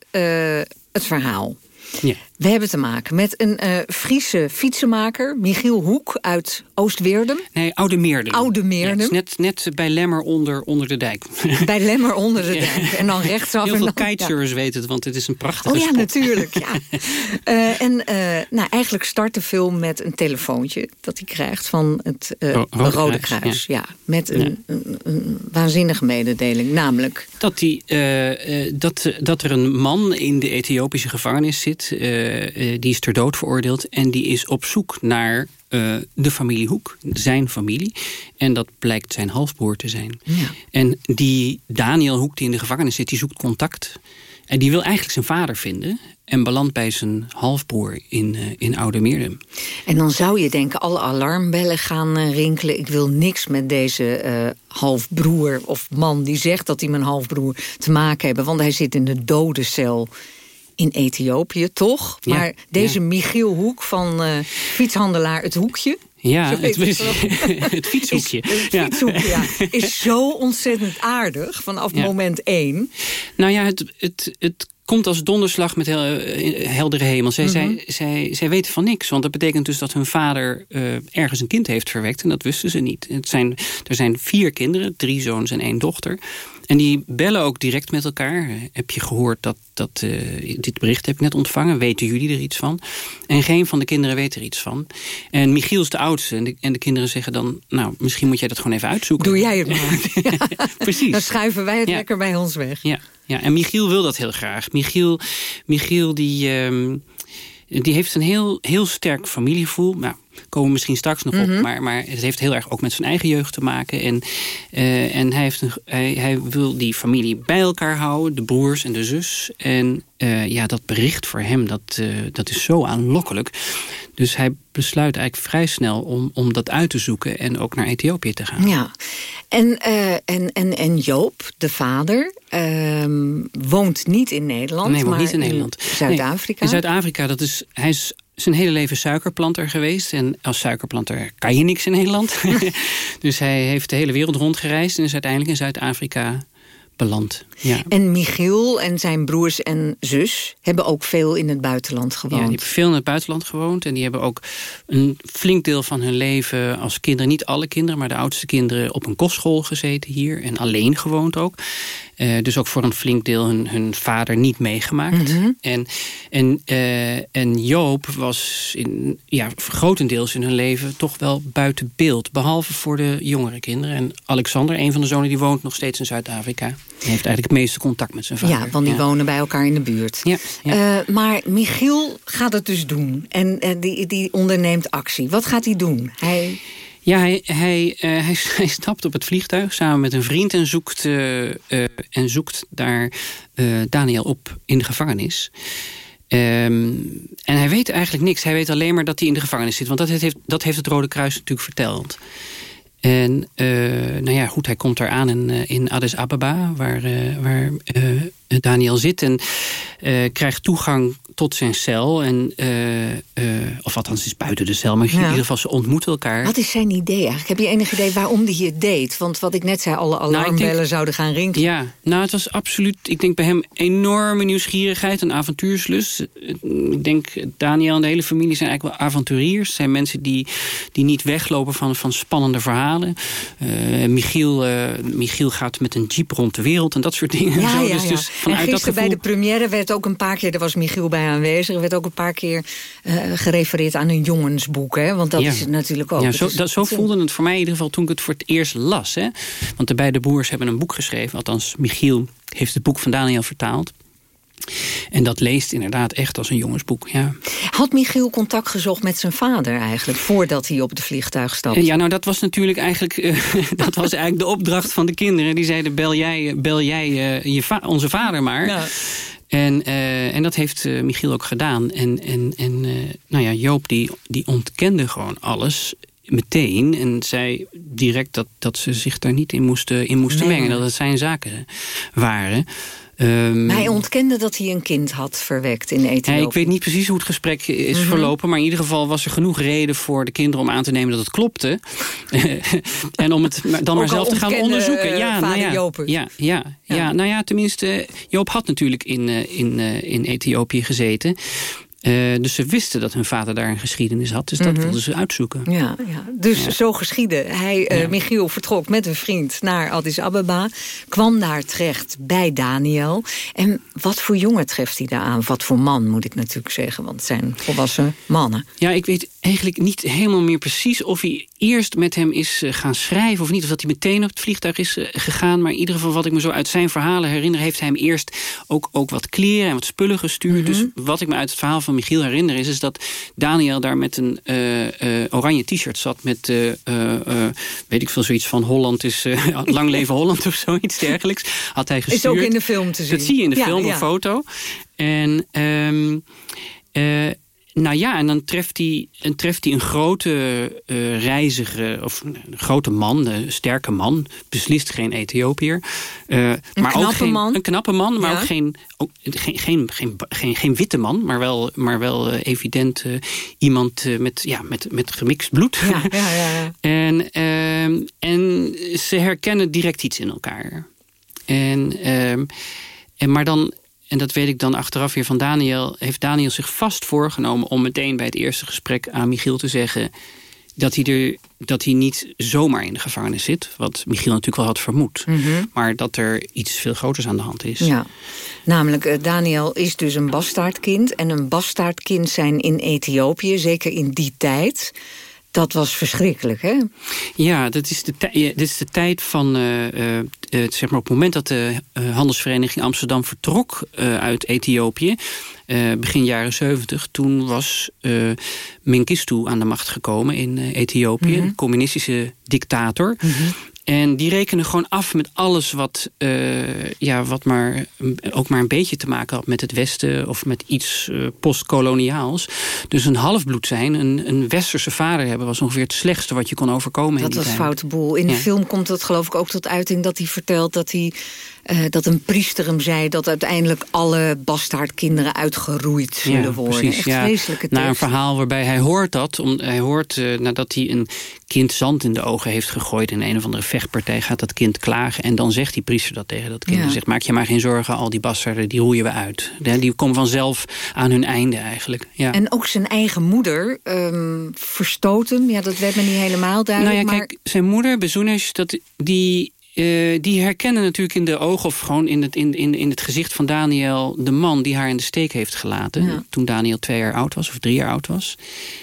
het verhaal. Ja. We hebben te maken met een uh, Friese fietsenmaker, Michiel Hoek uit Oostweerdum. Nee, Oude Meerdum. Oude Meerdum. Ja, net, net bij Lemmer onder, onder de dijk. Bij Lemmer onder de dijk. En dan rechtsaf. Heel veel dan, kitesurfers ja. weten het, want het is een prachtige Oh ja, spot. natuurlijk. Ja. uh, en uh, nou, eigenlijk start de film met een telefoontje dat hij krijgt van het Rode, Rode Kruis. Kruis. Ja. met een, een, een, waanzinnige mededeling, namelijk... Dat, die, dat, dat er een man in de Ethiopische gevangenis zit... die is ter dood veroordeeld en die is op zoek naar uh, de familie Hoek, zijn familie. En dat blijkt zijn halfbroer te zijn. Ja. En die Daniel Hoek die in de gevangenis zit, die zoekt contact. En die wil eigenlijk zijn vader vinden. En belandt bij zijn halfbroer in, uh, in Oude Meerdum. En dan zou je denken, alle alarmbellen gaan uh, rinkelen. Ik wil niks met deze uh, halfbroer of man die zegt dat hij mijn halfbroer te maken hebben. Want hij zit in de dodencel in Ethiopië, toch? Ja, maar deze ja. Michiel Hoek van uh, fietshandelaar Het Hoekje... Ja, het, het het fietshoekje. Is, het fietshoekje, ja. Is zo ontzettend aardig vanaf Ja. moment één. Nou ja, het, het, het komt als donderslag met hel, eh, heldere hemel. Zij, zij, zij, zij weten van niks. Want dat betekent dus dat hun vader eh, ergens een kind heeft verwekt. En dat wisten ze niet. Het zijn, er zijn vier kinderen, drie zoons en één dochter. En die bellen ook direct met elkaar. Heb je gehoord dat, dat uh, dit bericht heb ik net ontvangen? Weten jullie er iets van? En geen van de kinderen weet er iets van. En Michiel is de oudste. En de, en de kinderen zeggen dan... nou, misschien moet jij dat gewoon even uitzoeken. Doe jij het maar. Ja. Precies. Dan schuiven wij het Ja. lekker bij ons weg. Ja, ja, en Michiel wil dat heel graag. Michiel, Michiel die, um, die heeft een heel, heel sterk familiegevoel. Nou, komen we misschien straks nog op. Mhm. Maar, maar het heeft heel erg ook met zijn eigen jeugd te maken. En, uh, en hij, heeft een, hij, hij wil die familie bij elkaar houden. De broers en de zus. En uh, ja, dat bericht voor hem, dat, uh, dat is zo aanlokkelijk. Dus hij besluit eigenlijk vrij snel om, om dat uit te zoeken... en ook naar Ethiopië te gaan. Ja, en, en, en, en Joop, de vader, uh, woont niet in Nederland... Nee, woont maar niet in Nederland. Zuid-Afrika. Nee, in Zuid-Afrika, dat is... Hij is zijn hele leven suikerplanter geweest. En als suikerplanter kan je niks in Nederland. dus hij heeft de hele wereld rondgereisd... en is uiteindelijk in Zuid-Afrika beland. Ja. En Michiel en zijn broers en zus hebben ook veel in het buitenland gewoond. Ja, die hebben veel in het buitenland gewoond. En die hebben ook een flink deel van hun leven als kinderen... niet alle kinderen, maar de oudste kinderen... op een kostschool gezeten hier en alleen gewoond ook. Uh, dus ook voor een flink deel hun, hun vader niet meegemaakt. Mhm. Mm -hmm. en, en, uh, en Joop was in, ja, grotendeels in hun leven toch wel buiten beeld. Behalve voor de jongere kinderen. En Alexander, een van de zonen, die woont nog steeds in Zuid-Afrika. Die heeft eigenlijk het meeste contact met zijn vader. Ja, want die ja. wonen bij elkaar in de buurt. Ja, ja. Uh, maar Michiel gaat het dus doen. En die, die onderneemt actie. Wat gaat hij doen? Hij... Ja, hij, hij, uh, hij, hij, stapt op het vliegtuig samen met een vriend en zoekt, uh, en zoekt daar Daniel op in de gevangenis. Um, en hij weet eigenlijk niks. Hij weet alleen maar dat hij in de gevangenis zit. Want dat heeft, dat heeft het Rode Kruis natuurlijk verteld. En nou ja, goed, hij komt daar aan in, in Addis Ababa, waar, waar Daniel zit. En krijgt toegang tot zijn cel. En, uh, uh, of althans, het is buiten de cel. Maar ja. in ieder geval, ze ontmoeten elkaar. Wat is zijn idee eigenlijk? Heb je enig idee waarom hij het deed? Want wat ik net zei, alle alarmbellen nou, denk, zouden gaan rinkelen. Ja, nou, het was absoluut... Ik denk bij hem enorme nieuwsgierigheid en avontuurslust. Ik denk, Daniel en de hele familie zijn eigenlijk wel avonturiers. Zijn mensen die, die niet weglopen van, van spannende verhalen. Michiel, Michiel gaat met een jeep rond de wereld en dat soort dingen. Ja, en zo. ja, dus, ja. dus vanuit en gisteren gevoel... bij de première werd ook een paar keer... er was Michiel bij aanwezig. Er werd ook een paar keer uh, gerefereerd aan een jongensboek. Hè? Want dat ja. is het natuurlijk ook. Ja, zo, dat, zo voelde het voor mij in ieder geval toen ik het voor het eerst las. Hè? Want de beide broers hebben een boek geschreven. Althans, Michiel heeft het boek van Daniel vertaald. En dat leest inderdaad echt als een jongensboek, ja. Had Michiel contact gezocht met zijn vader eigenlijk... voordat hij op het vliegtuig stapte? Ja, nou dat was natuurlijk eigenlijk... Uh, dat was eigenlijk de opdracht van de kinderen. Die zeiden, bel jij, bel jij uh, je va onze vader maar... Ja. En, uh, en dat heeft Michiel ook gedaan. En, en, en nou ja, Joop die, die ontkende gewoon alles meteen. En zei direct dat, dat ze zich daar niet in moesten, in moesten Nee. mengen. Dat het zijn zaken waren. Um, hij ontkende dat hij een kind had verwekt in Ethiopië. ik weet niet precies hoe het gesprek is Mhm. verlopen... maar in ieder geval was er genoeg reden voor de kinderen om aan te nemen dat het klopte. en om het dan maar zelf te gaan onderzoeken. eh, Ja, nou het. ja, ja, ja. Ja. nou ja, tenminste, Joop had natuurlijk in, eh, in, eh, in Ethiopië gezeten... Uh, dus ze wisten dat hun vader daar een geschiedenis had. Dus dat Mhm. wilden ze uitzoeken. Ja, ja. dus Ja. zo geschiedde. Hij, eh, Michiel vertrok met een vriend naar Addis Ababa. Kwam daar terecht bij Daniel. En wat voor jongen treft hij daar aan? Wat voor man, moet ik natuurlijk zeggen. Want het zijn volwassen mannen. Ja, ik weet eigenlijk niet helemaal meer precies of hij eerst met hem is eh, gaan schrijven of niet. Of dat hij meteen op het vliegtuig is eh, gegaan. Maar in ieder geval wat ik me zo uit zijn verhalen herinner... heeft hij hem eerst ook, ook wat kleren en wat spullen gestuurd. Dus wat ik me uit het verhaal van Michiel herinner is... is dat Daniel daar met een eh, eh, oranje t-shirt zat... met, eh, weet ik veel, zoiets van Holland is... lang leven Holland of zoiets dergelijks. Had hij gestuurd. Is ook in de film te zien. Dat zie je in de Ja, film, ja. een foto. En... ehm, eh, nou ja, en dan treft hij, en treft hij een grote eh, reiziger, of een grote man, een sterke man, beslist geen Ethiopiër. Eh, maar ook knappe geen, man. Een knappe man, maar Ja. ook geen, ook, geen, geen, geen, geen, geen witte man, maar wel, maar wel eh, evident iemand met, ja, met, met gemixt bloed. Ja, ja, ja, ja. En, ehm, en ze herkennen direct iets in elkaar. En, ehm, en maar dan, en dat weet ik dan achteraf weer van Daniel, heeft Daniel zich vast voorgenomen om meteen bij het eerste gesprek aan Michiel te zeggen dat hij, er, dat hij niet zomaar in de gevangenis zit. Wat Michiel natuurlijk wel had vermoed. Mhm. Maar dat er iets veel groters aan de hand is. Ja, namelijk eh, Daniel is dus een bastaardkind. En een bastaardkind zijn in Ethiopië, zeker in die tijd... dat was verschrikkelijk, hè? Ja, dat is de, dit is de tijd van, eh, eh, zeg maar op het moment dat de eh, handelsvereniging Amsterdam vertrok uit Ethiopië, begin jaren 70, toen was Mengistu aan de macht gekomen in Ethiopië, Mhm. een communistische dictator. En die rekenen gewoon af met alles wat, eh, ja, wat maar, ook maar een beetje te maken had met het Westen of met iets eh, postkoloniaals. Dus een halfbloed zijn, een, een westerse vader hebben, was ongeveer het slechtste wat je kon overkomen. in Dat was foute boel. In de film komt dat geloof ik ook tot uiting dat hij vertelt dat hij... eh, dat een priester hem zei dat uiteindelijk alle bastaardkinderen uitgeroeid zullen worden. Echt vreselijke Na een verhaal waarbij hij hoort dat. Om, hij hoort eh, nadat hij een kind zand in de ogen heeft gegooid... in een of andere vechtpartij gaat dat kind klagen. En dan zegt die priester dat tegen dat kind. Ja. Hij zegt, maak je maar geen zorgen, al die bastarden, die roeien we uit. Ja, Die komen vanzelf aan hun einde eigenlijk. Ja. En ook zijn eigen moeder ehm verstoot hem. Ja, dat werd me niet helemaal duidelijk. nou ja, maar kijk, zijn moeder, Bezoenesh, dat die, eh, die herkennen natuurlijk in de ogen... of gewoon in het, in, in, in het gezicht van Daniel... de man die haar in de steek heeft gelaten... Ja. toen Daniel twee jaar oud was, of drie jaar oud was.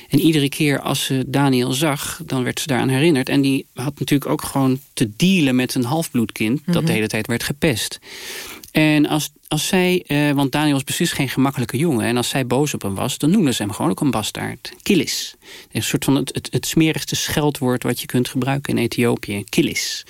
En iedere keer als ze Daniel zag, dan werd ze daaraan herinnerd. En die had natuurlijk ook gewoon te dealen met een halfbloedkind... dat Mhm. de hele tijd werd gepest. En als, als zij, eh, want Daniel was precies geen gemakkelijke jongen... en als zij boos op hem was, dan noemden ze hem gewoon ook een bastaard. Killis. Een soort van het, het, het smerigste scheldwoord wat je kunt gebruiken in Ethiopië. Killis.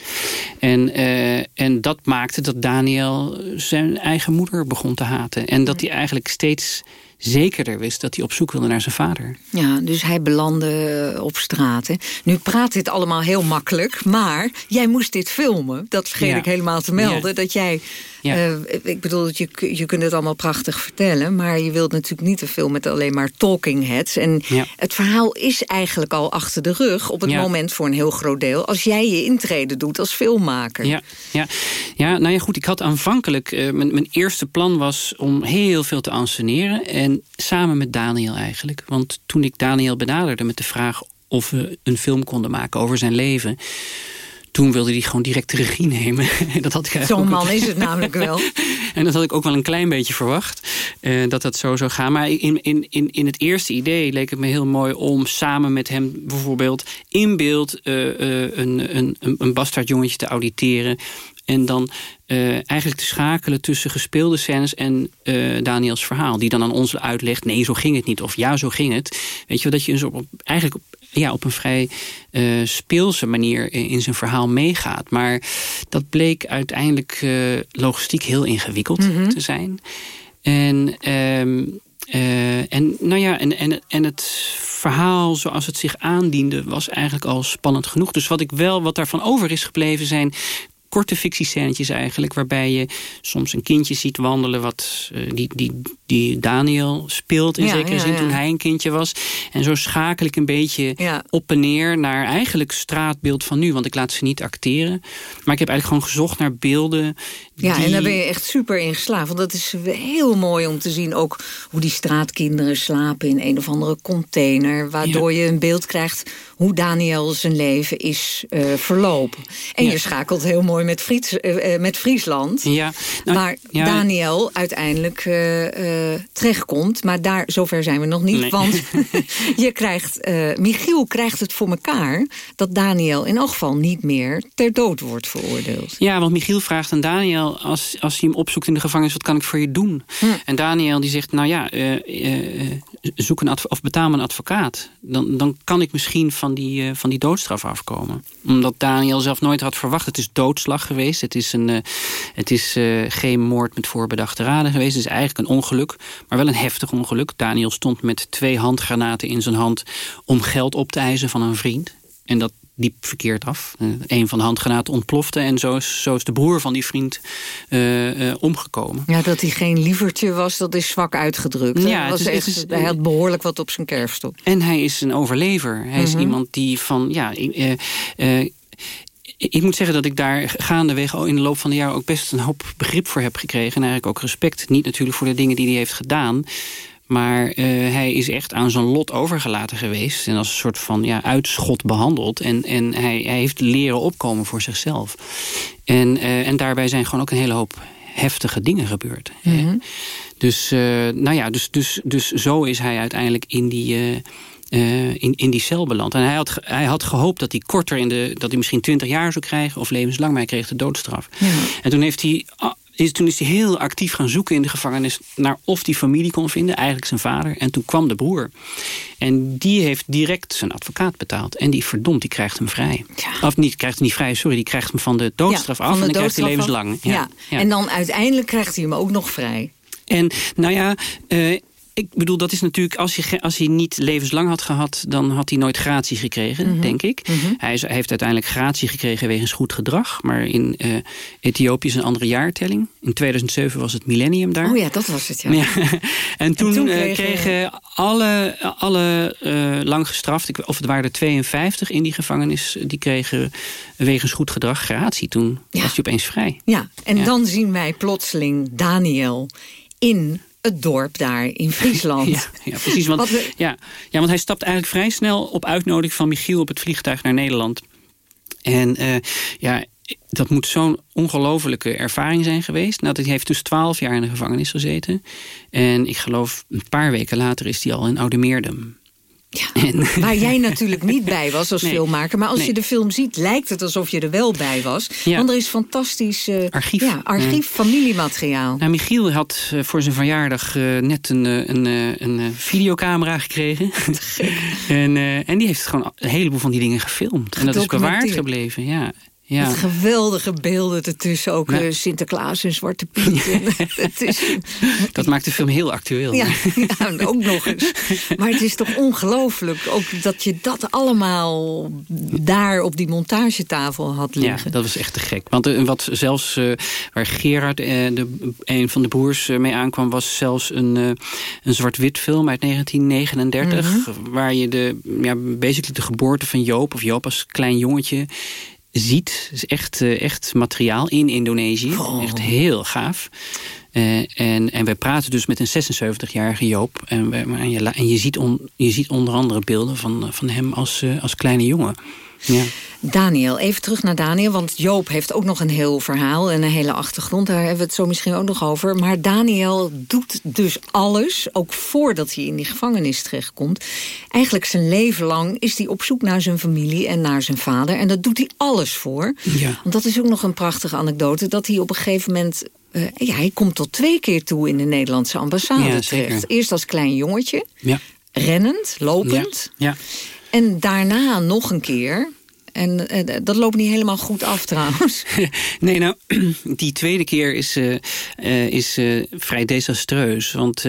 En, eh, en dat maakte dat Daniel zijn eigen moeder begon te haten. En dat hij eigenlijk steeds zekerder wist dat hij op zoek wilde naar zijn vader. Ja, dus hij belandde op straat. Hè. Nu praat dit allemaal heel makkelijk, maar jij moest dit filmen. Dat vergeet Ja. ik helemaal te melden. Ja. Dat jij, Ja. eh, ik bedoel, je, je kunt het allemaal prachtig vertellen... maar je wilt natuurlijk niet een film met alleen maar talking heads. En Ja. het verhaal is eigenlijk al achter de rug... op het Ja. moment voor een heel groot deel... als jij je intrede doet als filmmaker. Ja, ja. ja, nou ja, goed. Ik had aanvankelijk. eh, mijn, mijn eerste plan was om heel veel te anseneren. En samen met Daniel eigenlijk. Want toen ik Daniel benaderde met de vraag of we een film konden maken over zijn leven. Toen wilde hij gewoon direct de regie nemen. dat had ik Zo'n man is het namelijk wel. en dat had ik ook wel een klein beetje verwacht. eh, dat dat zo zou gaan. Maar in, in, in, in het eerste idee leek het me heel mooi om samen met hem bijvoorbeeld in beeld eh, eh, een, een, een, een bastaardjongetje te auditeren. En dan eigenlijk te schakelen tussen gespeelde scènes en Daniels verhaal. Die dan aan ons uitlegt, nee, zo ging het niet. Of ja, zo ging het. Weet je wel, dat je dus op, eigenlijk ja, op een vrij eh, speelse manier in, zijn verhaal meegaat. Maar dat bleek uiteindelijk eh, logistiek heel ingewikkeld Mhm. te zijn. En, ehm, eh, en, nou ja, en, en, en het verhaal zoals het zich aandiende was eigenlijk al spannend genoeg. Dus wat ik wel, wat daarvan over is gebleven zijn korte fictiescènetjes eigenlijk... waarbij je soms een kindje ziet wandelen... wat die, die, die Daniel speelt in Ja, zekere ja, zin toen hij een kindje was. En zo schakel ik een beetje op en neer... naar eigenlijk straatbeeld van nu. Want ik laat ze niet acteren. Maar ik heb eigenlijk gewoon gezocht naar beelden... Ja, die... en daar ben je echt super in geslaagd. Want dat is heel mooi om te zien ook hoe die straatkinderen slapen in een of andere container. Waardoor je een beeld krijgt hoe Daniel zijn leven is eh, verlopen. En je schakelt heel mooi met, Fries, eh, eh, met Friesland. Ja, nou, waar ja. Daniel uiteindelijk terechtkomt. Maar daar, zover zijn we nog niet. Nee. Want je krijgt, eh, Michiel krijgt het voor elkaar... dat Daniel in elk geval niet meer ter dood wordt veroordeeld. Ja, want Michiel vraagt aan Daniel, als, als hij hem opzoekt in de gevangenis, wat kan ik voor je doen? Hm. En Daniel die zegt, nou ja, eh, eh, zoek een of betaal me een advocaat. Dan, dan kan ik misschien van die, eh, van die doodstraf afkomen. Omdat Daniel zelf nooit had verwacht. Het is doodslag geweest. Het is, een, eh, het is eh, geen moord met voorbedachte raden geweest. Het is eigenlijk een ongeluk, maar wel een heftig ongeluk. Daniel stond met twee handgranaten in zijn hand om geld op te eisen van een vriend. En dat liep verkeerd af. Eh, een van de handgranaten ontplofte en zo is, zo is de broer van die vriend eh, eh, omgekomen. Ja, dat hij geen lievertje was, dat is zwak uitgedrukt. Ja, was is- echt, is- hij had behoorlijk wat op zijn kerfstok. En hij is een overlever. Hij is Mhm. iemand die van, ja... ik- moet zeggen dat ik daar gaandeweg in de loop van de jaren ook best een hoop begrip voor heb gekregen. En eigenlijk ook respect. Niet natuurlijk voor de dingen die hij heeft gedaan. Maar eh, hij is echt aan zijn lot overgelaten geweest. En als een soort van ja, uitschot behandeld. En, en hij, hij heeft leren opkomen voor zichzelf. En, eh, en daarbij zijn gewoon ook een hele hoop heftige dingen gebeurd. hè. Dus, eh, nou ja, dus, dus, dus zo is hij uiteindelijk in die, eh, in, in die cel beland. En hij had, hij had gehoopt dat hij korter in de, dat hij misschien 20 jaar zou krijgen of levenslang, maar hij kreeg de doodstraf. En toen heeft hij. ah, Is, toen is hij heel actief gaan zoeken in de gevangenis naar of die familie kon vinden, eigenlijk zijn vader. En toen kwam de broer. En die heeft direct zijn advocaat betaald. En die verdomd, die krijgt hem vrij. Of niet, krijgt hem niet vrij, sorry, die krijgt hem van de doodstraf Ja, af. de en dan krijgt hij levenslang. Ja. Ja. En dan uiteindelijk krijgt hij hem ook nog vrij. En nou ja, eh, ik bedoel, dat is natuurlijk... Als hij, als hij niet levenslang had gehad... dan had hij nooit gratie gekregen, Mhm. denk ik. Hij, is- hij heeft uiteindelijk gratie gekregen wegens goed gedrag. Maar in eh, Ethiopië is een andere jaartelling. In 2007 was het millennium daar. Oh ja, dat was het, ja. Ja. En toen, toen eh, kregen- kregen alle, alle eh, lang gestraft, of het waren er 52 in die gevangenis... die kregen wegens goed gedrag gratie. Toen was hij opeens vrij. Ja, en dan zien wij plotseling Daniel in het dorp daar in Friesland. Ja, ja, precies. Want, we- ja, ja, want hij stapt eigenlijk vrij snel op uitnodiging van Michiel op het vliegtuig naar Nederland. En eh, ja, dat moet zo'n ongelofelijke ervaring zijn geweest. Nou, hij heeft dus twaalf jaar in de gevangenis gezeten. En ik geloof een paar weken later is hij al in Oudemeerdum. Waar jij natuurlijk niet bij was als Nee. filmmaker. Maar als Nee. je de film ziet, lijkt het alsof je er wel bij was. Ja. Want er is fantastisch eh, Archief. Ja, archief, familiemateriaal. Nou, Michiel had eh, voor zijn verjaardag eh, net een, een, een videocamera gekregen. en, en die heeft gewoon een heleboel van die dingen gefilmd. En dat is bewaard gebleven, ja. Ja. Met geweldige beelden ertussen. Ook Ja. eh, Sinterklaas en Zwarte Piet. En, het is, Dat maakt de film heel actueel. ja, ja, ook nog eens. Maar het is toch ongelooflijk ook dat je dat allemaal daar op die montagetafel had Ja, liggen. dat was echt te gek. Want eh, wat zelfs eh, waar Gerard, de, een van de broers, mee aankwam... was zelfs een, een zwart-wit film uit 1939... waar je de, ja, basically de geboorte van Joop... of Joop als klein jongetje ziet. Is echt, eh, echt materiaal in Indonesië. Echt heel gaaf. Eh, en, en wij praten dus met een 76-jarige Joop. En, we- en, je, en je, ziet on- je ziet onder andere beelden van, van hem als, eh, als kleine jongen. Ja. Daniel, even terug naar Daniel, want Joop heeft ook nog een heel verhaal en een hele achtergrond. Daar hebben we het zo misschien ook nog over. Maar Daniel doet dus alles, ook voordat hij in die gevangenis terechtkomt. Eigenlijk zijn leven lang is hij op zoek naar zijn familie en naar zijn vader. En daar doet hij alles voor. Ja. Want dat is ook nog een prachtige anekdote, dat hij op een gegeven moment... eh, ja, hij komt tot twee keer toe in de Nederlandse ambassade Ja, terecht. Eerst als klein jongetje, Ja. rennend, lopend. Ja. En daarna nog een keer. En eh, dat loopt niet helemaal goed af trouwens. Nee, nou, die tweede keer is, eh, eh, is vrij desastreus. Want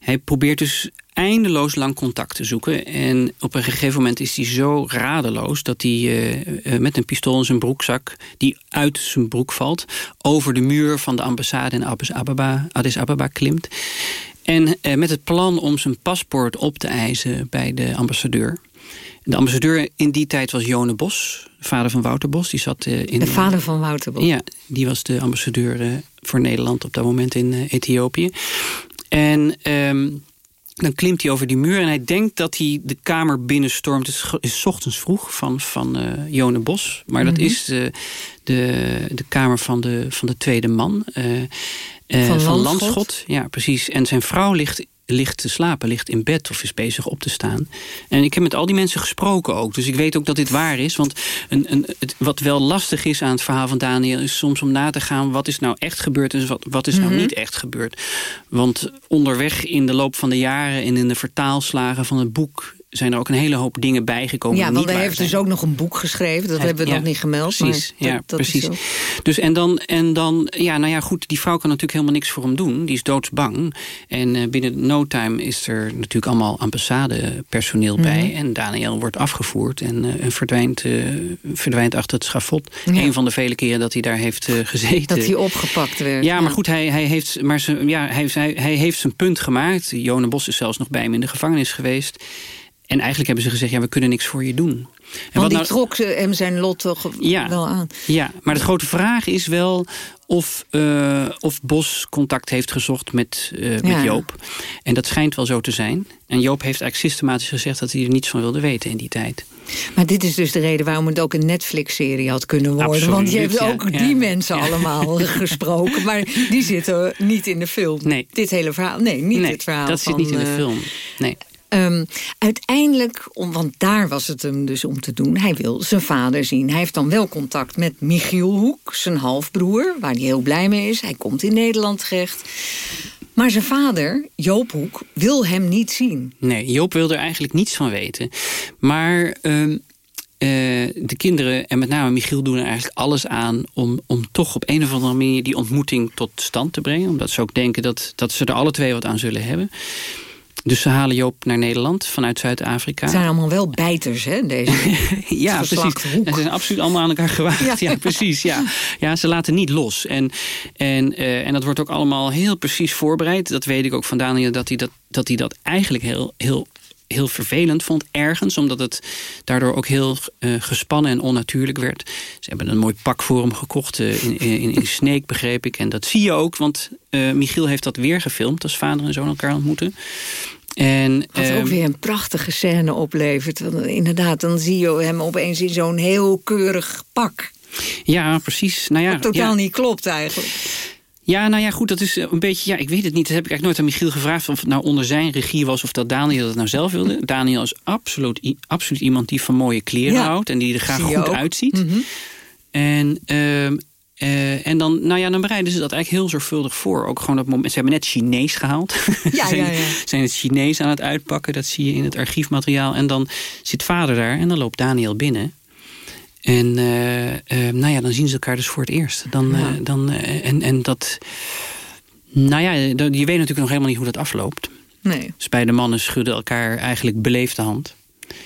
hij probeert dus eindeloos lang contact te zoeken. En op een gegeven moment is hij zo radeloos... dat hij met een pistool in zijn broekzak... die uit zijn broek valt... over de muur van de ambassade in Addis Ababa, Addis Ababa klimt. En met het plan om zijn paspoort op te eisen bij de ambassadeur. De ambassadeur in die tijd was Jone Bos, vader van Wouter Bos. Die zat, in, de vader van Wouter Bos? Ja, die was de ambassadeur voor Nederland op dat moment in Ethiopië. En... Um, dan klimt hij over die muur en hij denkt dat hij de kamer binnenstormt. Het is, ochtends vroeg van, van uh, Jone Bos. Maar dat mm -hmm. is de, de, de kamer van de, van de tweede man. Uh, uh, van, van Landschot? Landschot. Ja, precies. En zijn vrouw ligt ligt te slapen, ligt in bed of is bezig op te staan. En ik heb met al die mensen gesproken ook. Dus ik weet ook dat dit waar is. Want een, een, het, wat wel lastig is aan het verhaal van Daniel... is soms om na te gaan wat is nou echt gebeurd... en wat, wat is nou Mhm. mm -hmm. niet echt gebeurd. Want onderweg in de loop van de jaren... en in de vertaalslagen van het boek zijn er ook een hele hoop dingen bijgekomen. Ja, want hij heeft zijn. dus ook nog een boek geschreven. Dat Hij- hebben we ja, nog niet gemeld. Precies, maar ja, dat, precies. Dus en dan, en dan, ja, nou ja, goed, die vrouw kan natuurlijk helemaal niks voor hem doen. Die is doodsbang. En eh, binnen no time is er natuurlijk allemaal ambassadepersoneel Mhm. bij. En Daniel wordt afgevoerd en, eh, verdwijnt, eh, verdwijnt achter het schafot. Ja. Een van de vele keren dat hij daar heeft gezeten. Dat hij opgepakt werd. Ja, maar goed, hij, hij, heeft, maar ze, ja, hij, hij, hij heeft zijn punt gemaakt. Jone Bos is zelfs nog bij hem in de gevangenis geweest. En eigenlijk hebben ze gezegd, ja, we kunnen niks voor je doen. En Want die nou- trok hem zijn lot toch Ja. wel aan. ja, maar de grote vraag is wel of, eh, of Bos contact heeft gezocht met, eh, met Ja. Joop. En dat schijnt wel zo te zijn. En Joop heeft eigenlijk systematisch gezegd dat hij er niets van wilde weten in die tijd. Maar dit is dus de reden waarom het ook een Netflix-serie had kunnen worden. Absoluut, Want je hebt ook ja. die mensen allemaal gesproken. Maar die zitten niet in de film. Nee. Dit hele verhaal. Nee, niet nee, het verhaal dat van... zit niet in de eh, film. Nee. Ehm, uiteindelijk, want daar was het hem dus om te doen... hij wil zijn vader zien. Hij heeft dan wel contact met Michiel Hoek, zijn halfbroer... waar hij heel blij mee is. Hij komt in Nederland terecht. Maar zijn vader, Joop Hoek, wil hem niet zien. Nee, Joop wil er eigenlijk niets van weten. Maar ehm, eh, de kinderen, en met name Michiel, doen er eigenlijk alles aan... Om, om toch op een of andere manier die ontmoeting tot stand te brengen. Omdat ze ook denken dat, dat ze er alle twee wat aan zullen hebben. Dus ze halen Joop naar Nederland vanuit Zuid-Afrika. Het zijn allemaal wel bijters, hè, deze Ja, precies. Hoek. Ze zijn absoluut allemaal aan elkaar gewaagd. Ja. Ja, precies. Ja. ja, ze laten niet los. En, en, eh, en dat wordt ook allemaal heel precies voorbereid. Dat weet ik ook van Daniel, dat hij dat, dat, hij dat eigenlijk heel, heel, heel vervelend vond ergens. Omdat het daardoor ook heel eh, gespannen en onnatuurlijk werd. Ze hebben een mooi pak voor hem gekocht eh, in, in, in Sneek, begreep ik. En dat zie je ook, want Michiel heeft dat weer gefilmd... als vader en zoon elkaar ontmoeten. En, Wat ook ehm, weer een prachtige scène oplevert. Want inderdaad, dan zie je hem opeens in zo'n heel keurig pak. Ja, precies. Nou ja, Wat totaal ja. niet klopt eigenlijk. Ja, nou ja, goed, dat is een beetje... Ja, ik weet het niet. Dat heb ik eigenlijk nooit aan Michiel gevraagd... of het nou onder zijn regie was of dat Daniel dat nou zelf wilde. Daniel is absoluut, absoluut iemand die van mooie kleren Ja, houdt... en die er graag goed ook. uitziet. Mhm. En, ehm, eh, en dan, nou ja, dan bereiden ze dat eigenlijk heel zorgvuldig voor. Ook gewoon op het moment... Ze hebben net Chinees gehaald. Ja, Ze zijn, ja, ja. zijn het Chinees aan het uitpakken. Dat zie je in het archiefmateriaal. En dan zit vader daar en dan loopt Daniel binnen... En eh, eh, nou ja, dan zien ze elkaar dus voor het eerst. Dan, dan, en, en dat... Nou ja, je weet natuurlijk nog helemaal niet hoe dat afloopt. Nee. Dus beide mannen schudden elkaar eigenlijk beleefd de hand.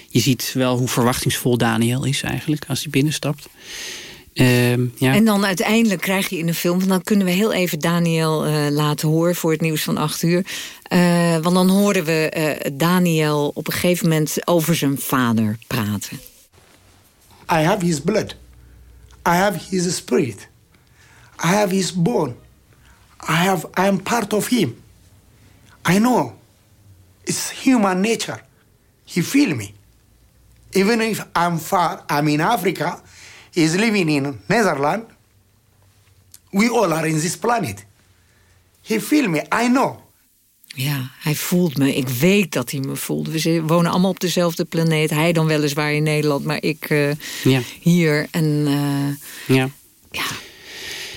Je ziet wel hoe verwachtingsvol Daniel is eigenlijk als hij binnenstapt. Ehm, ja. En dan uiteindelijk krijg je in de film... dan kunnen we heel even Daniel eh, laten horen voor het nieuws van acht uur. Eh, want dan horen we eh, Daniel op een gegeven moment over zijn vader praten. I have his blood. I have his spirit. I have his bone. I have I am part of him. I know. It's human nature. He feel me. Even if I'm far, I'm in Africa, he's living in Netherlands. We all are in this planet. He feel me. I know. Ja, hij voelt me. Ik weet dat hij me voelt. We wonen allemaal op dezelfde planeet. Hij dan weliswaar in Nederland, maar ik eh, Ja. hier. En eh, ja.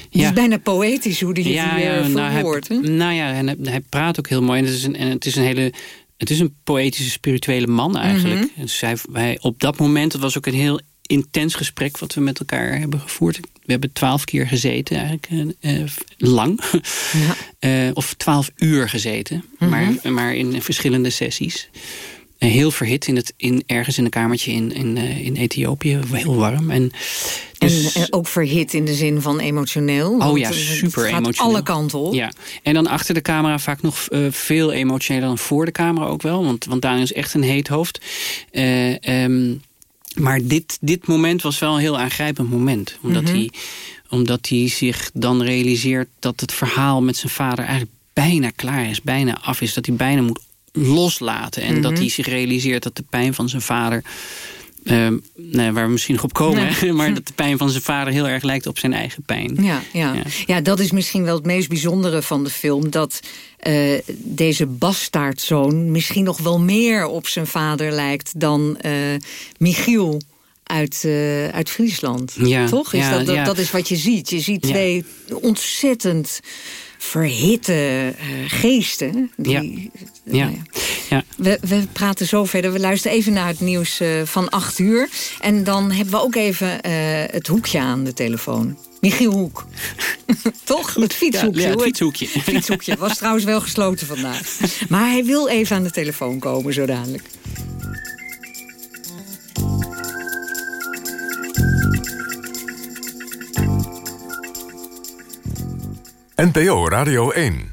het is bijna poëtisch hoe hij ja, het ja, nou, hij, verwoordt. hè? nou ja, en hij, hij praat ook heel mooi. En het is een, en het is een hele... Het is een poëtische, spirituele man eigenlijk. Dus hij, hij, op dat moment, het was ook een heel intens gesprek wat we met elkaar hebben gevoerd. We hebben twaalf keer gezeten, eigenlijk uh, lang. Ja. of twaalf uur gezeten, mhm. maar, maar in verschillende sessies. heel verhit in het, in, ergens in een kamertje in, in, in Ethiopië, heel warm. En, dus, en, ook verhit in de zin van emotioneel. Oh ja, super emotioneel. alle kanten op. Ja. En dan achter de camera vaak nog veel emotioneler dan voor de camera ook wel. Want, want Daniel is echt een heet hoofd. Um, maar dit, dit moment was wel een heel aangrijpend moment. Omdat, mhm. hij, omdat hij zich dan realiseert dat het verhaal met zijn vader eigenlijk bijna klaar is. Bijna af is. Dat hij bijna moet loslaten. En dat mhm. hij zich realiseert dat de pijn van zijn vader uh, nee, waar we misschien nog op komen. Maar dat de pijn van zijn vader heel erg lijkt op zijn eigen pijn. Ja, ja. ja. dat is misschien wel het meest bijzondere van de film. Dat uh, deze bastaardzoon misschien nog wel meer op zijn vader lijkt... dan uh, Michiel uit, uh, uit Friesland. Ja, Toch? Is ja, dat, dat, dat, is wat je ziet. Je ziet twee ontzettend verhitte uh, geesten. Die, ja. ja. Nou ja. We, we praten zo verder. We luisteren even naar het nieuws uh, van 8 uur. En dan hebben we ook even uh, het hoekje aan de telefoon. Michiel Hoek. Toch? Het fietshoekje. Ja, het fietshoekje. Het fietshoekje. Was trouwens wel gesloten vandaag. Maar hij wil even aan de telefoon komen, zo dadelijk. NPO Radio 1